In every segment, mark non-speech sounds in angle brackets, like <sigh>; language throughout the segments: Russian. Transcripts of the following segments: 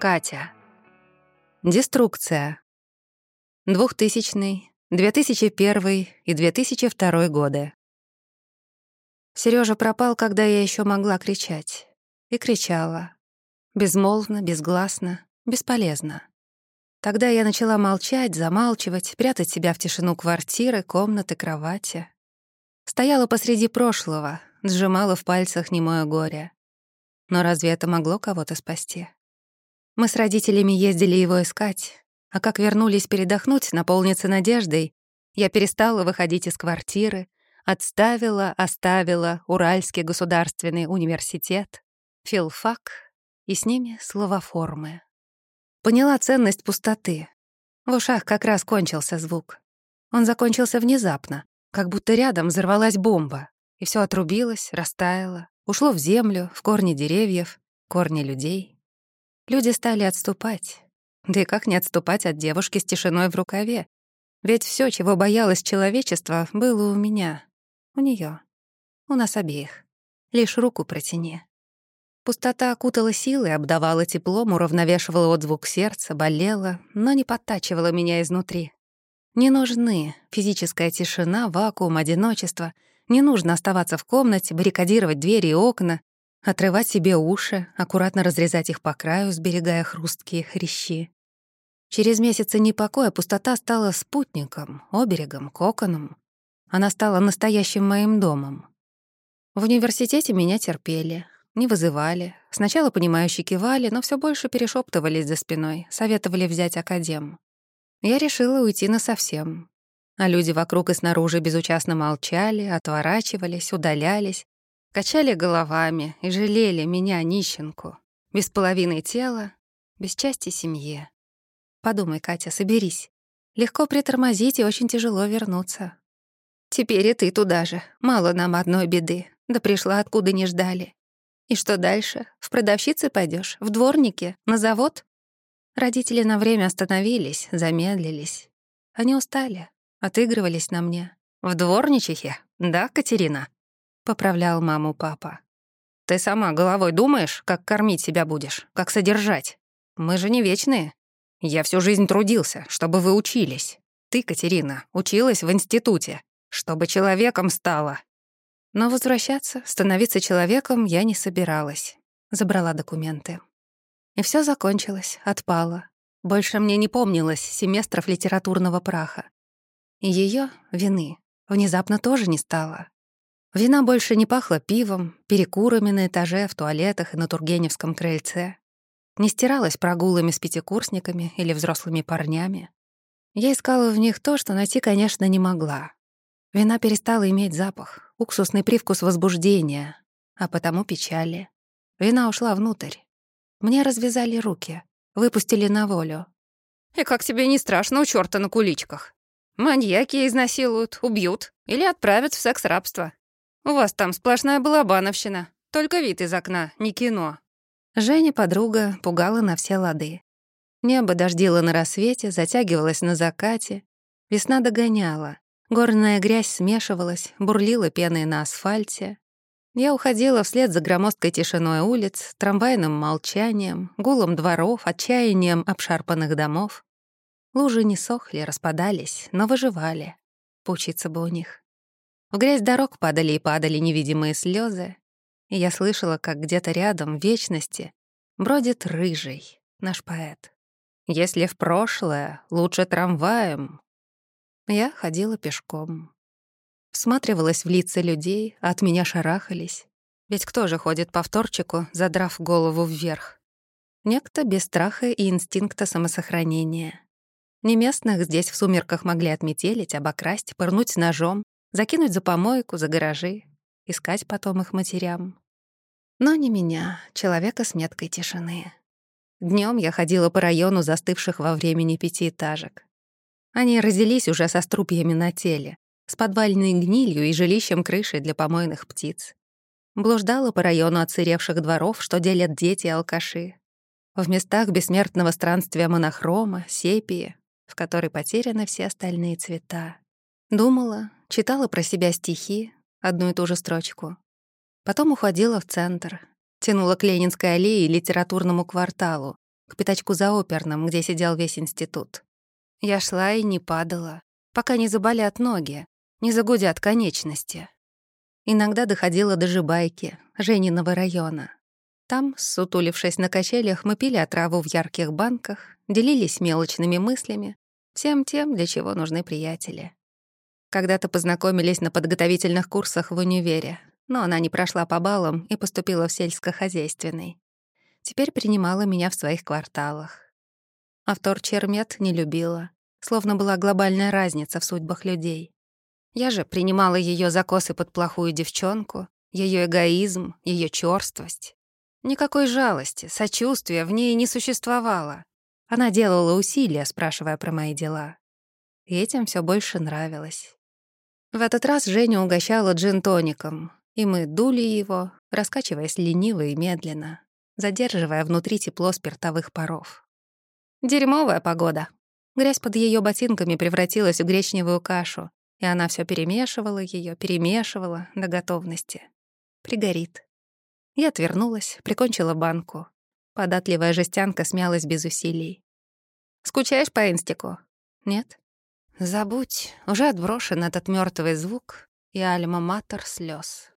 Катя. Деструкция. 2000, 2001 и 2002 годы. Сережа пропал, когда я еще могла кричать. И кричала. Безмолвно, безгласно, бесполезно. Тогда я начала молчать, замалчивать, прятать себя в тишину квартиры, комнаты, кровати. Стояла посреди прошлого, сжимала в пальцах немое горе. Но разве это могло кого-то спасти? Мы с родителями ездили его искать, а как вернулись передохнуть, наполниться надеждой, я перестала выходить из квартиры, отставила, оставила Уральский государственный университет, филфак и с ними словоформы. Поняла ценность пустоты. В ушах как раз кончился звук. Он закончился внезапно, как будто рядом взорвалась бомба, и все отрубилось, растаяло, ушло в землю, в корни деревьев, корни людей. Люди стали отступать. Да и как не отступать от девушки с тишиной в рукаве? Ведь все, чего боялось человечество, было у меня, у нее, у нас обеих. Лишь руку протяни. Пустота окутала силой, обдавала теплом, уравновешивала отзвук сердца, болела, но не подтачивала меня изнутри. Не нужны физическая тишина, вакуум, одиночество. Не нужно оставаться в комнате, баррикадировать двери и окна, отрывать себе уши, аккуратно разрезать их по краю, сберегая хрусткие хрящи. Через месяцы непокоя пустота стала спутником, оберегом, коконом. Она стала настоящим моим домом. В университете меня терпели, не вызывали. Сначала понимающе кивали, но все больше перешептывались за спиной, советовали взять академ. Я решила уйти насовсем. А люди вокруг и снаружи безучастно молчали, отворачивались, удалялись, качали головами и жалели меня, нищенку, без половины тела, без части семьи. Подумай, Катя, соберись. Легко притормозить и очень тяжело вернуться. Теперь и ты туда же. Мало нам одной беды. Да пришла, откуда не ждали. И что дальше? В продавщицы пойдешь, В дворнике? На завод? Родители на время остановились, замедлились. Они устали, отыгрывались на мне. «В дворничихе? Да, Катерина?» — поправлял маму папа. «Ты сама головой думаешь, как кормить себя будешь, как содержать? Мы же не вечные. Я всю жизнь трудился, чтобы вы учились. Ты, Катерина, училась в институте, чтобы человеком стала. Но возвращаться, становиться человеком я не собиралась. Забрала документы. И все закончилось, отпало. Больше мне не помнилось семестров литературного праха. И ее вины внезапно тоже не стало. Вина больше не пахла пивом, перекурами на этаже, в туалетах и на Тургеневском крыльце. Не стиралась прогулами с пятикурсниками или взрослыми парнями. Я искала в них то, что найти, конечно, не могла. Вина перестала иметь запах, уксусный привкус возбуждения, а потому печали. Вина ушла внутрь. Мне развязали руки, выпустили на волю. «И как тебе не страшно у чёрта на куличках? Маньяки изнасилуют, убьют или отправят в секс-рабство. У вас там сплошная балабановщина, только вид из окна, не кино». Женя, подруга, пугала на все лады. Небо дождило на рассвете, затягивалось на закате. Весна догоняла. Горная грязь смешивалась, бурлила пеной на асфальте. Я уходила вслед за громоздкой тишиной улиц, трамвайным молчанием, гулом дворов, отчаянием обшарпанных домов. Лужи не сохли, распадались, но выживали. Поучиться бы у них. В грязь дорог падали и падали невидимые слезы, и я слышала, как где-то рядом, в вечности, бродит рыжий, наш поэт. Если в прошлое, лучше трамваем, я ходила пешком. Всматривалась в лица людей, а от меня шарахались. Ведь кто же ходит по вторчику, задрав голову вверх? Некто без страха и инстинкта самосохранения. Не местных здесь в сумерках могли отметелить, обокрасть, пырнуть ножом, закинуть за помойку, за гаражи, искать потом их матерям. Но не меня, человека с меткой тишины. Днем я ходила по району застывших во времени пятиэтажек. Они родились уже со струпьями на теле, с подвальной гнилью и жилищем крыши для помойных птиц. Блуждала по району отсыревших дворов, что делят дети и алкаши. В местах бессмертного странствия монохрома, сепии, в которой потеряны все остальные цвета. Думала, читала про себя стихи, одну и ту же строчку. Потом уходила в центр, тянула к Ленинской аллее и литературному кварталу, к пятачку за оперным, где сидел весь институт. Я шла и не падала, пока не заболят ноги, не загудят конечности. Иногда доходила до Жибайки, Жениного района. Там, сутулившись на качелях, мы пили отраву в ярких банках, делились мелочными мыслями, всем тем, для чего нужны приятели. Когда-то познакомились на подготовительных курсах в универе, но она не прошла по баллам и поступила в сельскохозяйственный. Теперь принимала меня в своих кварталах. Автор Чермет не любила, словно была глобальная разница в судьбах людей. Я же принимала ее закосы под плохую девчонку, ее эгоизм, ее чёрствость. Никакой жалости, сочувствия в ней не существовало. Она делала усилия, спрашивая про мои дела. И этим все больше нравилось. В этот раз Женя угощала джин-тоником, и мы дули его, раскачиваясь лениво и медленно, задерживая внутри тепло спиртовых паров. Дерьмовая погода. Грязь под ее ботинками превратилась в гречневую кашу, и она все перемешивала ее, перемешивала до готовности. Пригорит. Я отвернулась, прикончила банку. Податливая жестянка смялась без усилий. «Скучаешь по инстику?» «Нет?» «Забудь, уже отброшен этот мертвый звук и альма-матер слез.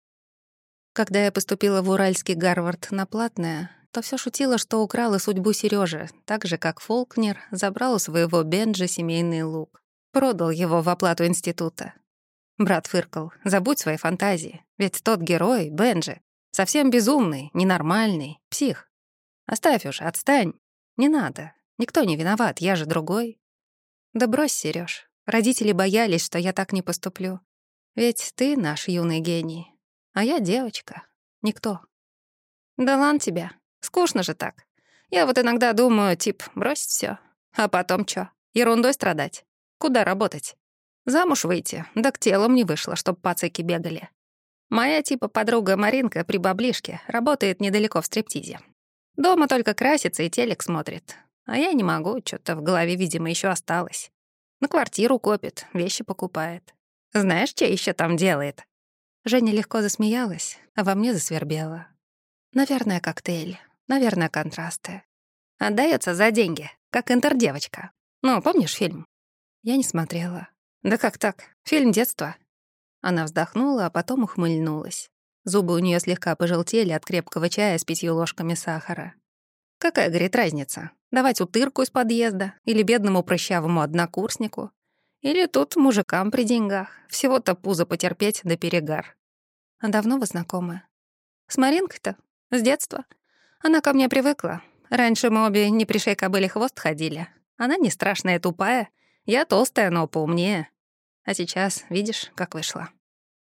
Когда я поступила в Уральский Гарвард на платное, то все шутила, что украла судьбу Сережи, так же, как Фолкнер забрал у своего Бенджи семейный лук. Продал его в оплату института. Брат фыркал, забудь свои фантазии, ведь тот герой, Бенджи, совсем безумный, ненормальный, псих. Оставь уж, отстань. Не надо, никто не виноват, я же другой. Да брось, Серёж, родители боялись, что я так не поступлю. Ведь ты наш юный гений, а я девочка, никто. Да лан тебя, скучно же так. Я вот иногда думаю, тип, бросить всё, а потом чё, ерундой страдать? Куда работать? Замуж выйти, да к телам не вышло, чтоб пацаки бегали. Моя типа подруга Маринка при баблишке работает недалеко в стриптизе. Дома только красится и телек смотрит. А я не могу, что то в голове, видимо, еще осталось. На квартиру копит, вещи покупает. Знаешь, что еще там делает? Женя легко засмеялась, а во мне засвербела. Наверное, коктейль. Наверное, контрасты. Отдается за деньги, как интердевочка. Ну, помнишь фильм? Я не смотрела. Да как так? Фильм детства. Она вздохнула, а потом ухмыльнулась. Зубы у нее слегка пожелтели от крепкого чая с пятью ложками сахара. «Какая, — говорит, — разница? Давать утырку из подъезда или бедному прыщавому однокурснику? Или тут мужикам при деньгах? Всего-то пузо потерпеть да перегар». «А давно вы знакомы?» «С Маринкой-то? С детства. Она ко мне привыкла. Раньше мы обе не пришей кобыли хвост ходили. Она не страшная тупая. Я толстая, но поумнее. А сейчас, видишь, как вышло.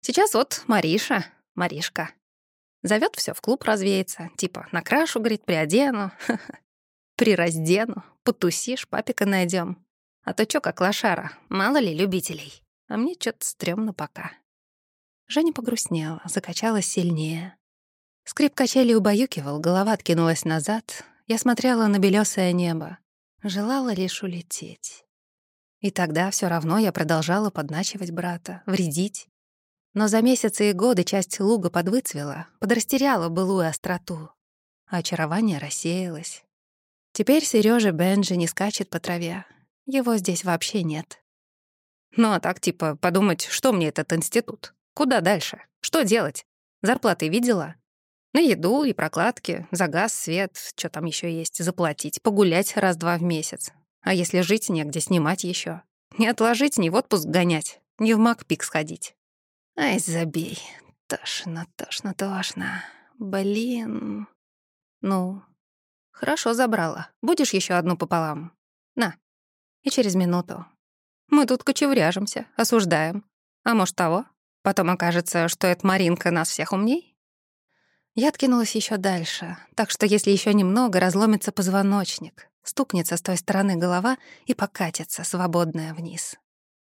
Сейчас вот Мариша, Маришка. Зовет все в клуб развеяться. Типа, накрашу, говорит, приодену. <laughs> Прираздену. Потусишь, папика найдем. А то чё как лошара, мало ли любителей. А мне что-то стрёмно пока. Женя погрустнела, закачалась сильнее. Скрип качели убаюкивал, голова откинулась назад. Я смотрела на белёсое небо. Желала лишь улететь. И тогда все равно я продолжала подначивать брата, вредить. Но за месяцы и годы часть луга подвыцвела, подрастеряла былую остроту. А очарование рассеялось. Теперь Серёжа Бенджи не скачет по траве. Его здесь вообще нет. Ну а так, типа, подумать, что мне этот институт? Куда дальше? Что делать? Зарплаты видела? На еду и прокладки, за газ, свет, что там еще есть, заплатить, погулять раз-два в месяц. А если жить негде, снимать еще. Не отложить, не в отпуск гонять, не в Макпик сходить. Ай, забей. Тошно, тошно, тошно. Блин. Ну, хорошо забрала. Будешь еще одну пополам? На. И через минуту. Мы тут кочевряжемся, осуждаем. А может того? Потом окажется, что эта Маринка нас всех умней? Я откинулась еще дальше, так что если еще немного, разломится позвоночник. Стукнется с той стороны голова и покатится, свободная вниз.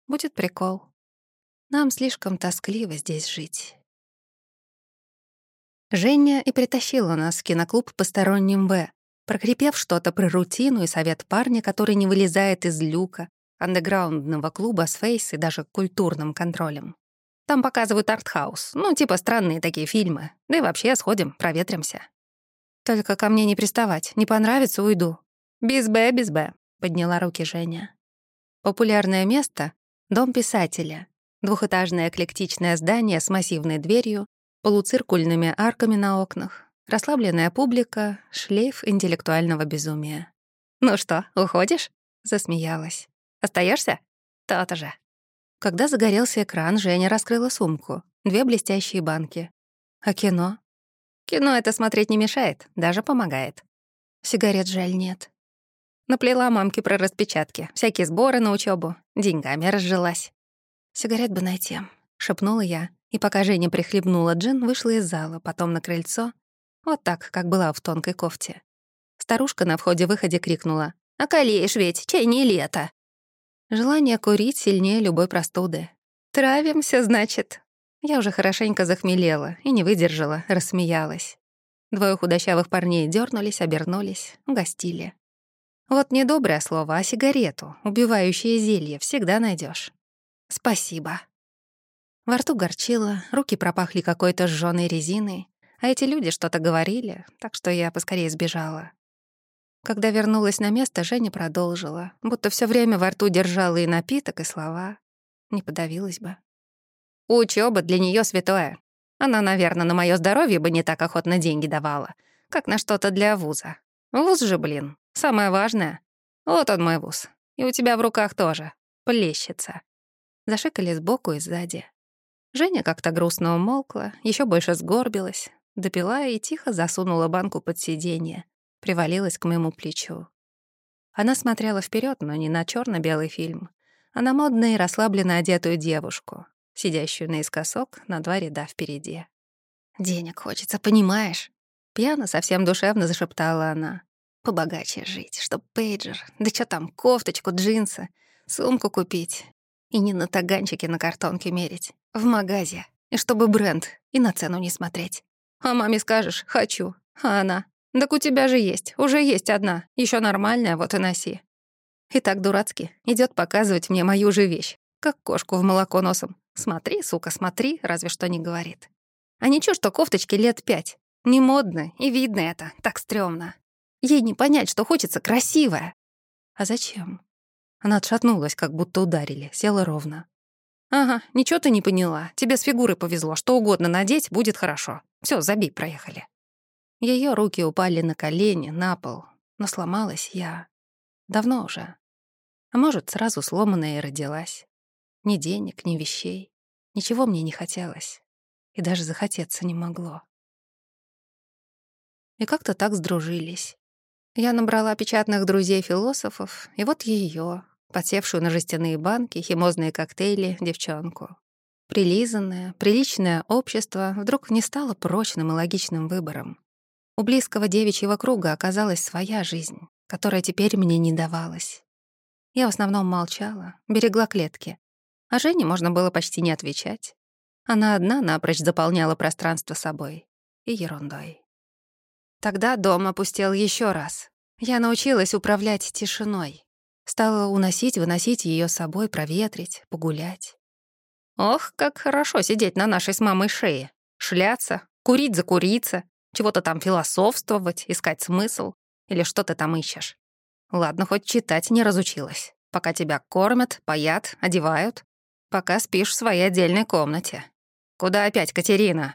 Будет прикол. Нам слишком тоскливо здесь жить. Женя и притащила нас в киноклуб посторонним В, прокрепев что-то про рутину и совет парня, который не вылезает из люка, андеграундного клуба с фейс и даже культурным контролем. Там показывают артхаус, ну, типа странные такие фильмы. Да и вообще сходим, проветримся. Только ко мне не приставать, не понравится — уйду. «Без Б, без Б», — подняла руки Женя. Популярное место — дом писателя. Двухэтажное эклектичное здание с массивной дверью, полуциркульными арками на окнах, расслабленная публика, шлейф интеллектуального безумия. «Ну что, уходишь?» — засмеялась. Остаешься? То-то же». Когда загорелся экран, Женя раскрыла сумку. Две блестящие банки. «А кино?» «Кино это смотреть не мешает, даже помогает». «Сигарет жаль нет». Наплела мамке про распечатки, всякие сборы на учебу, деньгами разжилась. «Сигарет бы найти», — шепнула я, и пока Женя прихлебнула джин, вышла из зала, потом на крыльцо, вот так, как была в тонкой кофте. Старушка на входе-выходе крикнула. «Околеешь ведь, чай не лето!» Желание курить сильнее любой простуды. «Травимся, значит?» Я уже хорошенько захмелела и не выдержала, рассмеялась. Двое худощавых парней дернулись, обернулись, угостили. Вот не доброе слово, а сигарету, убивающее зелье, всегда найдешь. Спасибо. Во рту горчило, руки пропахли какой-то сжёной резиной, а эти люди что-то говорили, так что я поскорее сбежала. Когда вернулась на место, Женя продолжила, будто все время во рту держала и напиток, и слова. Не подавилась бы. Учеба для нее святое. Она, наверное, на мое здоровье бы не так охотно деньги давала, как на что-то для вуза. Вуз же, блин, самое важное. Вот он мой вуз. И у тебя в руках тоже. Плещется. Зашикали сбоку и сзади. Женя как-то грустно умолкла, еще больше сгорбилась, допила и тихо засунула банку под сиденье, привалилась к моему плечу. Она смотрела вперед, но не на черно белый фильм, а на модно и расслабленно одетую девушку, сидящую наискосок на два ряда впереди. «Денег хочется, понимаешь?» Пьяно, совсем душевно зашептала она. «Побогаче жить, чтоб пейджер, да что там, кофточку, джинсы, сумку купить. И не на таганчике на картонке мерить, в магазе. И чтобы бренд, и на цену не смотреть. А маме скажешь «хочу», а она «Так у тебя же есть, уже есть одна, еще нормальная, вот и носи». И так дурацки идет показывать мне мою же вещь, как кошку в молоко носом. «Смотри, сука, смотри», разве что не говорит. А ничего, что кофточке лет пять. Не модно, и видно это, так стрёмно. Ей не понять, что хочется красивая. А зачем? Она отшатнулась, как будто ударили, села ровно. «Ага, ничего ты не поняла. Тебе с фигурой повезло. Что угодно надеть, будет хорошо. Все, забей, проехали». Ее руки упали на колени, на пол. Но сломалась я. Давно уже. А может, сразу сломанная и родилась. Ни денег, ни вещей. Ничего мне не хотелось. И даже захотеться не могло. И как-то так сдружились. Я набрала печатных друзей-философов, и вот ее, подсевшую на жестяные банки, химозные коктейли, девчонку. Прилизанное, приличное общество вдруг не стало прочным и логичным выбором. У близкого девичьего круга оказалась своя жизнь, которая теперь мне не давалась. Я в основном молчала, берегла клетки. А Жене можно было почти не отвечать. Она одна напрочь заполняла пространство собой и ерундой. Тогда дом опустел еще раз. Я научилась управлять тишиной, Стала уносить, выносить ее с собой, проветрить, погулять. Ох, как хорошо сидеть на нашей с мамой шее. Шляться, курить закуриться, чего-то там философствовать, искать смысл. Или что ты там ищешь. Ладно, хоть читать не разучилась. Пока тебя кормят, поят, одевают. Пока спишь в своей отдельной комнате. Куда опять, Катерина?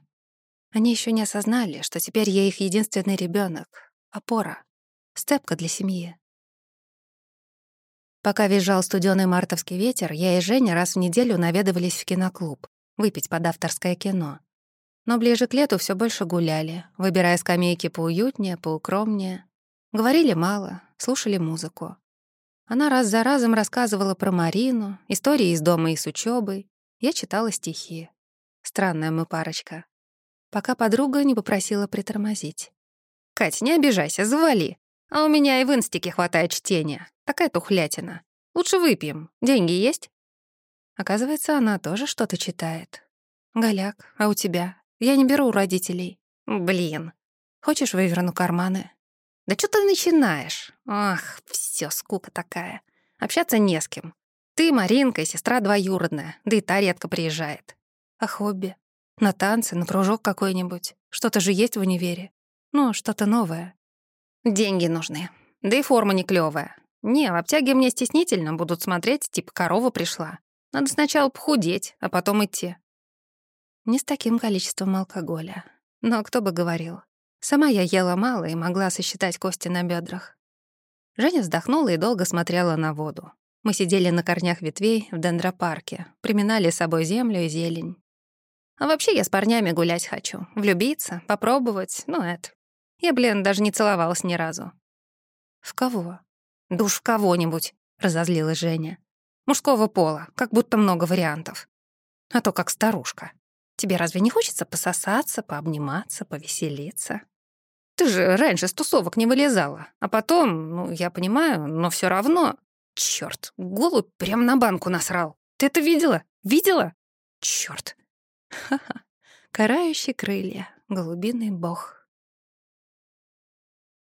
Они еще не осознали, что теперь я их единственный ребенок, опора, степка для семьи. Пока визжал студёный мартовский ветер, я и Женя раз в неделю наведывались в киноклуб, выпить под авторское кино. Но ближе к лету все больше гуляли, выбирая скамейки поуютнее, поукромнее. Говорили мало, слушали музыку. Она раз за разом рассказывала про Марину, истории из дома и с учебой. Я читала стихи. Странная мы парочка. Пока подруга не попросила притормозить. «Кать, не обижайся, завали. А у меня и в инстике хватает чтения. Такая тухлятина. Лучше выпьем. Деньги есть?» Оказывается, она тоже что-то читает. «Голяк, а у тебя? Я не беру у родителей». «Блин. Хочешь, выверну карманы?» «Да что ты начинаешь? Ах, все, скука такая. Общаться не с кем. Ты, Маринка, сестра двоюродная, да и та редко приезжает. А хобби? На танцы, на кружок какой-нибудь. Что-то же есть в универе. Ну, что-то новое. Деньги нужны. да и форма не клёвая. Не, в обтяге мне стеснительно будут смотреть, типа корова пришла. Надо сначала похудеть, а потом идти. Не с таким количеством алкоголя. Но кто бы говорил. Сама я ела мало и могла сосчитать кости на бедрах. Женя вздохнула и долго смотрела на воду. Мы сидели на корнях ветвей в дендропарке, приминали с собой землю и зелень. А вообще я с парнями гулять хочу. Влюбиться, попробовать, ну это. Я, блин, даже не целовалась ни разу. «В кого?» «Да в кого-нибудь», — разозлилась Женя. «Мужского пола, как будто много вариантов. А то как старушка. Тебе разве не хочется пососаться, пообниматься, повеселиться? Ты же раньше с тусовок не вылезала, а потом, ну, я понимаю, но все равно... Чёрт, голубь прям на банку насрал. Ты это видела? Видела? Чёрт. Ха-ха. Карающие крылья, голубиный бог.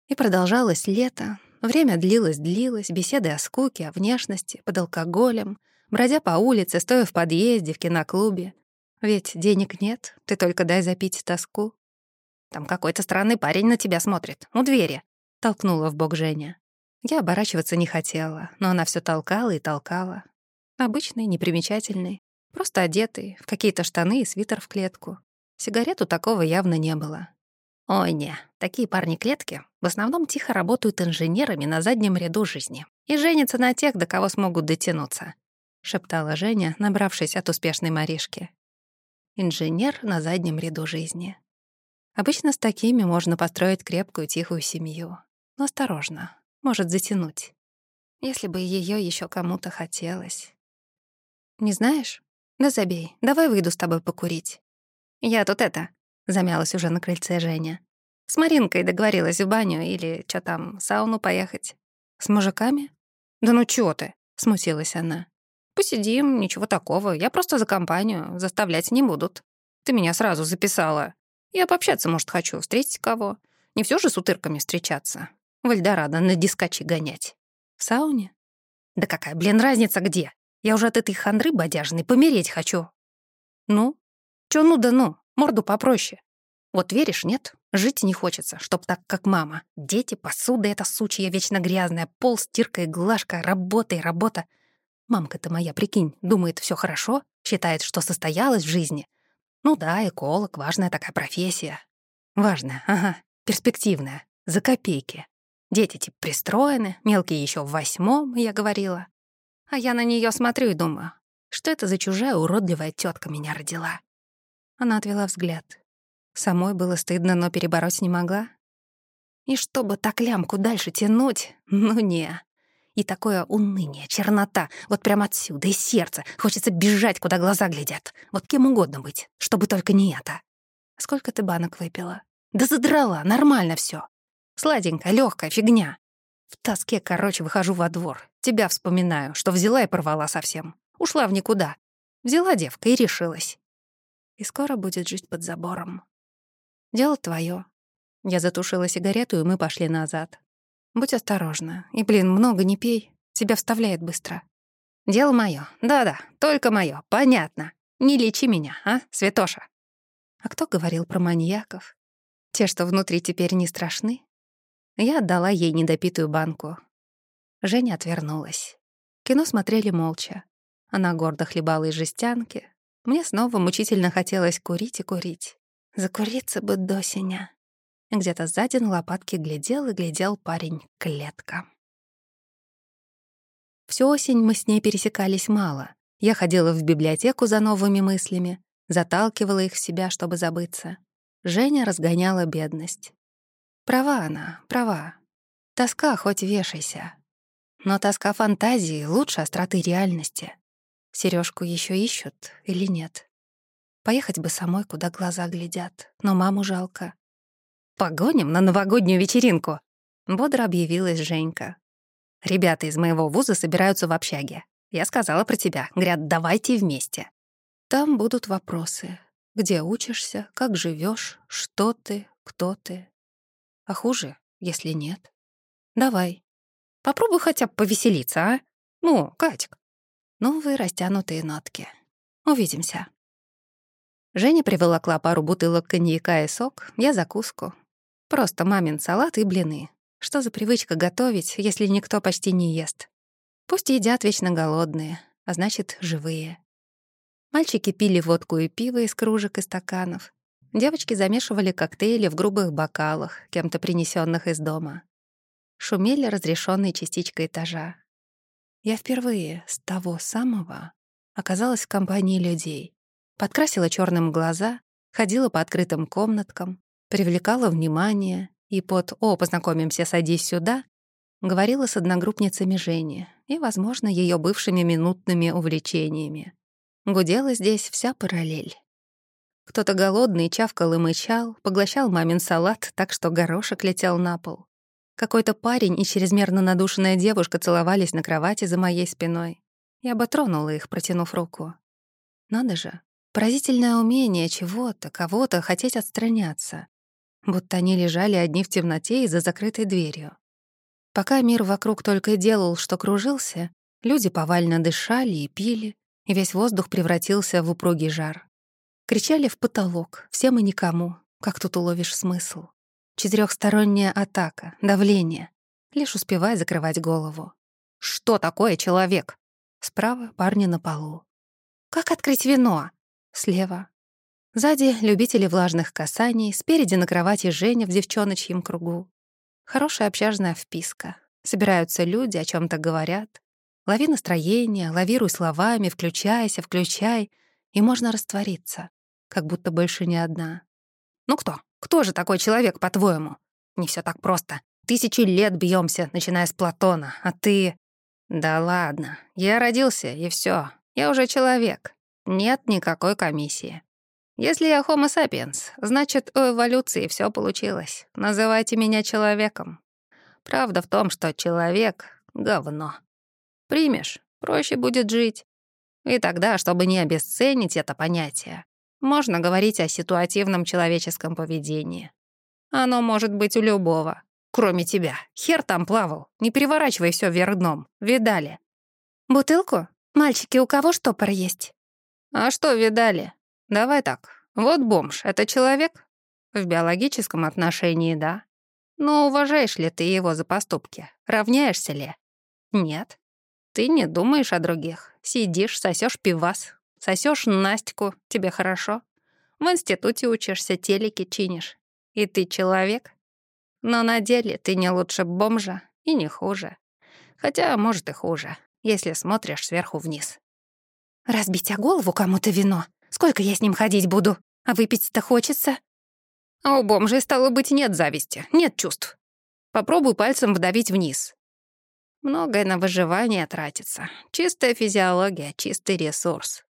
И продолжалось лето. Время длилось-длилось, беседы о скуке, о внешности, под алкоголем, бродя по улице, стоя в подъезде, в киноклубе. Ведь денег нет, ты только дай запить тоску. Там какой-то странный парень на тебя смотрит, у двери. Толкнула в бок Женя. Я оборачиваться не хотела, но она все толкала и толкала. Обычный, непримечательный, просто одетый, в какие-то штаны и свитер в клетку. Сигарету такого явно не было. Ой, не, такие парни-клетки в основном тихо работают инженерами на заднем ряду жизни и женятся на тех, до кого смогут дотянуться, шептала Женя, набравшись от успешной Маришки. Инженер на заднем ряду жизни. Обычно с такими можно построить крепкую тихую семью. Но осторожно, может затянуть. Если бы ее еще кому-то хотелось. Не знаешь? Да забей, давай выйду с тобой покурить. Я тут это, замялась уже на крыльце Женя. С Маринкой договорилась в баню или что там, сауну поехать. С мужиками? Да ну чё ты, смутилась она. Посидим, ничего такого. Я просто за компанию, заставлять не будут. Ты меня сразу записала. Я пообщаться, может, хочу, встретить кого. Не все же с утырками встречаться. В Эльдорадо на дискачи гонять. В сауне? Да какая, блин, разница где? Я уже от этой хандры бодяжной помереть хочу. Ну? Чё ну да ну? Морду попроще. Вот веришь, нет? Жить не хочется, чтоб так, как мама. Дети, посуда эта сучья вечно грязная, пол, стирка и глажка, работа и работа. Мамка-то моя, прикинь, думает, все хорошо, считает, что состоялась в жизни. Ну да, эколог — важная такая профессия. Важная, ага, перспективная, за копейки. Дети типа пристроены, мелкие еще в восьмом, я говорила. А я на нее смотрю и думаю, что это за чужая уродливая тетка меня родила. Она отвела взгляд. Самой было стыдно, но перебороть не могла. И чтобы так лямку дальше тянуть, <laughs> ну не. И такое уныние, чернота, вот прямо отсюда, из сердца. Хочется бежать, куда глаза глядят. Вот кем угодно быть, чтобы только не это. Сколько ты банок выпила? Да задрала, нормально все. Сладенькая, легкая фигня. В тоске, короче, выхожу во двор. Тебя вспоминаю, что взяла и порвала совсем. Ушла в никуда. Взяла девка и решилась. И скоро будет жить под забором. Дело твое. Я затушила сигарету, и мы пошли назад. Будь осторожна. И, блин, много не пей. Тебя вставляет быстро. Дело моё. Да-да, только моё. Понятно. Не лечи меня, а, Святоша? А кто говорил про маньяков? Те, что внутри теперь не страшны? Я отдала ей недопитую банку. Женя отвернулась. Кино смотрели молча. Она гордо хлебала из жестянки. Мне снова мучительно хотелось курить и курить. Закуриться бы до синя. Где-то сзади на лопатке глядел и глядел парень-клетка. Всю осень мы с ней пересекались мало. Я ходила в библиотеку за новыми мыслями, заталкивала их в себя, чтобы забыться. Женя разгоняла бедность. Права она, права. Тоска хоть вешайся. Но тоска фантазии лучше остроты реальности. Сережку еще ищут или нет? Поехать бы самой, куда глаза глядят, но маму жалко. «Погоним на новогоднюю вечеринку», — бодро объявилась Женька. «Ребята из моего вуза собираются в общаге. Я сказала про тебя. Говорят, давайте вместе». Там будут вопросы. Где учишься, как живешь, что ты, кто ты. А хуже, если нет. Давай. Попробуй хотя бы повеселиться, а? Ну, Катик. Новые растянутые нотки. Увидимся. Женя привела к пару бутылок коньяка и сок, я закуску. Просто мамин салат и блины. Что за привычка готовить, если никто почти не ест? Пусть едят вечно голодные, а значит, живые. Мальчики пили водку и пиво из кружек и стаканов. Девочки замешивали коктейли в грубых бокалах, кем-то принесенных из дома. Шумели разрешенные частичка этажа. Я впервые с того самого оказалась в компании людей. Подкрасила черным глаза, ходила по открытым комнаткам, привлекала внимание и под «О, познакомимся, садись сюда» говорила с одногруппницами Жени и, возможно, ее бывшими минутными увлечениями. Гудела здесь вся параллель. Кто-то голодный чавкал и мычал, поглощал мамин салат так, что горошек летел на пол. Какой-то парень и чрезмерно надушенная девушка целовались на кровати за моей спиной. Я бы тронула их, протянув руку. Надо же, поразительное умение чего-то, кого-то хотеть отстраняться. Будто они лежали одни в темноте и за закрытой дверью. Пока мир вокруг только делал, что кружился, люди повально дышали и пили, и весь воздух превратился в упругий жар. Кричали в потолок, всем и никому, как тут уловишь смысл. Четырехсторонняя атака, давление. Лишь успевай закрывать голову. «Что такое человек?» Справа парни на полу. «Как открыть вино?» Слева. Сзади любители влажных касаний, спереди на кровати Женя в девчоночьем кругу. Хорошая общажная вписка. Собираются люди, о чем то говорят. Лови настроение, лавируй словами, включайся, включай, и можно раствориться, как будто больше не одна. Ну кто? Кто же такой человек, по-твоему? Не все так просто. Тысячи лет бьемся, начиная с Платона, а ты... Да ладно, я родился, и все. Я уже человек. Нет никакой комиссии. Если я Homo sapiens, значит, у эволюции все получилось. Называйте меня человеком. Правда в том, что человек — говно. Примешь, проще будет жить. И тогда, чтобы не обесценить это понятие, можно говорить о ситуативном человеческом поведении. Оно может быть у любого, кроме тебя. Хер там плавал, не переворачивай все вверх дном. Видали? Бутылку? Мальчики, у кого штопор есть? А что видали? Давай так. Вот бомж — это человек? В биологическом отношении — да. Но уважаешь ли ты его за поступки? Равняешься ли? Нет. Ты не думаешь о других. Сидишь, сосешь пивас, сосешь Настику, тебе хорошо. В институте учишься, телеки чинишь. И ты человек. Но на деле ты не лучше бомжа и не хуже. Хотя, может, и хуже, если смотришь сверху вниз. «Разбить о голову кому-то вино? Сколько я с ним ходить буду? А выпить-то хочется?» «А у бомжей, стало быть, нет зависти, нет чувств. Попробуй пальцем вдавить вниз. Многое на выживание тратится. Чистая физиология, чистый ресурс.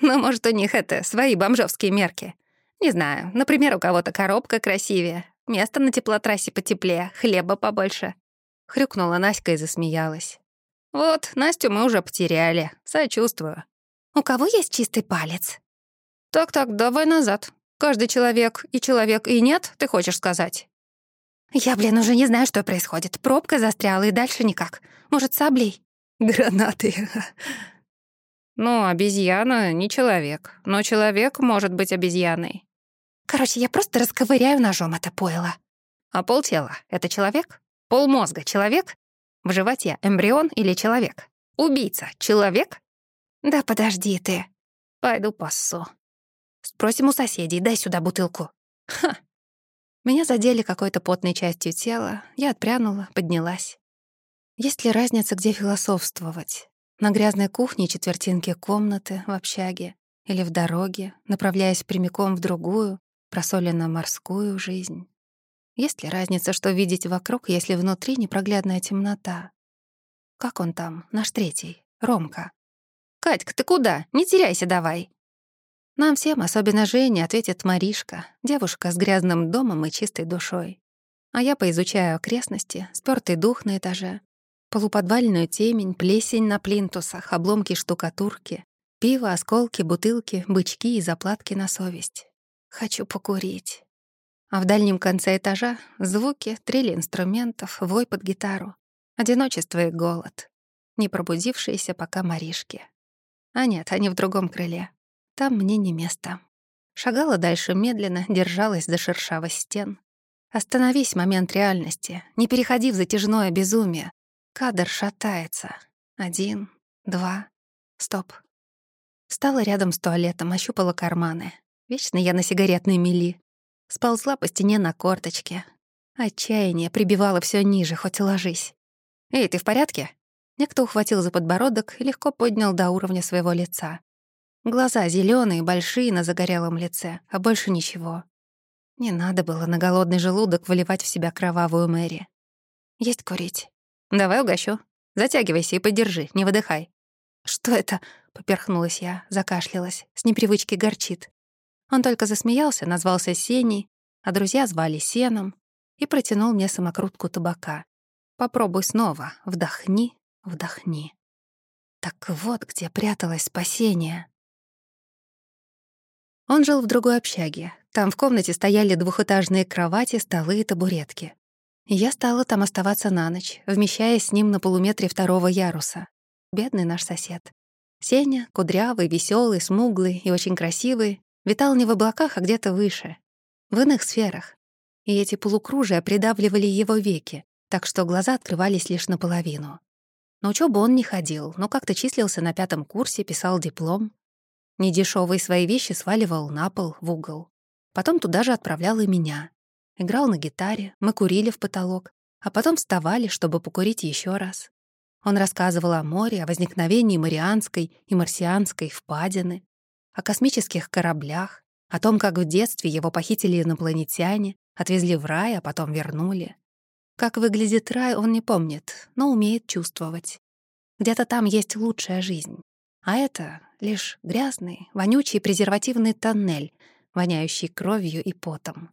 Но, может, у них это свои бомжовские мерки. Не знаю, например, у кого-то коробка красивее, место на теплотрассе потеплее, хлеба побольше. Хрюкнула Наська и засмеялась. Вот, Настю мы уже потеряли. Сочувствую. У кого есть чистый палец? Так-так, давай назад. Каждый человек и человек и нет, ты хочешь сказать? Я, блин, уже не знаю, что происходит. Пробка застряла, и дальше никак. Может, саблей? Гранаты. Ну, обезьяна не человек, но человек может быть обезьяной. Короче, я просто расковыряю ножом это пойло. А полтела — это человек? Полмозга — человек? В животе эмбрион или человек? Убийца — человек? Да подожди ты. Пойду пассу. Спросим у соседей, дай сюда бутылку. Ха, меня задели какой-то потной частью тела, я отпрянула, поднялась. Есть ли разница, где философствовать? На грязной кухне четвертинки комнаты в общаге или в дороге, направляясь прямиком в другую, просоленно-морскую жизнь? Есть ли разница, что видеть вокруг, если внутри непроглядная темнота? Как он там, наш третий, Ромка? «Катька, ты куда? Не теряйся давай!» Нам всем, особенно Жене, ответит Маришка, девушка с грязным домом и чистой душой. А я поизучаю окрестности, спёртый дух на этаже, полуподвальную темень, плесень на плинтусах, обломки штукатурки, пиво, осколки, бутылки, бычки и заплатки на совесть. Хочу покурить. А в дальнем конце этажа звуки, трели инструментов, вой под гитару, одиночество и голод, не пробудившиеся пока Маришки. А нет, они в другом крыле. Там мне не место. Шагала дальше медленно, держалась за шершавость стен. Остановись, момент реальности. Не переходи в затяжное безумие. Кадр шатается. Один, два, стоп. Встала рядом с туалетом, ощупала карманы. Вечно я на сигаретной мели. Сползла по стене на корточке. Отчаяние прибивало все ниже, хоть и ложись. «Эй, ты в порядке?» Некто ухватил за подбородок и легко поднял до уровня своего лица. Глаза зеленые, большие на загорелом лице, а больше ничего. Не надо было на голодный желудок выливать в себя кровавую Мэри. Есть курить. Давай угощу. Затягивайся и подержи, не выдыхай. Что это? Поперхнулась я, закашлялась. С непривычки горчит. Он только засмеялся, назвался Сеней, а друзья звали Сеном и протянул мне самокрутку табака. Попробуй снова. Вдохни, вдохни. Так вот где пряталось спасение. Он жил в другой общаге. Там в комнате стояли двухэтажные кровати, столы и табуретки. Я стала там оставаться на ночь, вмещаясь с ним на полуметре второго яруса. Бедный наш сосед. Сеня, кудрявый, веселый, смуглый и очень красивый, витал не в облаках, а где-то выше, в иных сферах. И эти полукружия придавливали его веки, так что глаза открывались лишь наполовину. На учебу он не ходил, но как-то числился на пятом курсе, писал диплом. Недешёвые свои вещи сваливал на пол, в угол. Потом туда же отправлял и меня. Играл на гитаре, мы курили в потолок, а потом вставали, чтобы покурить еще раз. Он рассказывал о море, о возникновении Марианской и Марсианской впадины, о космических кораблях, о том, как в детстве его похитили инопланетяне, отвезли в рай, а потом вернули. Как выглядит рай, он не помнит, но умеет чувствовать. Где-то там есть лучшая жизнь. А это лишь грязный, вонючий презервативный тоннель, воняющий кровью и потом.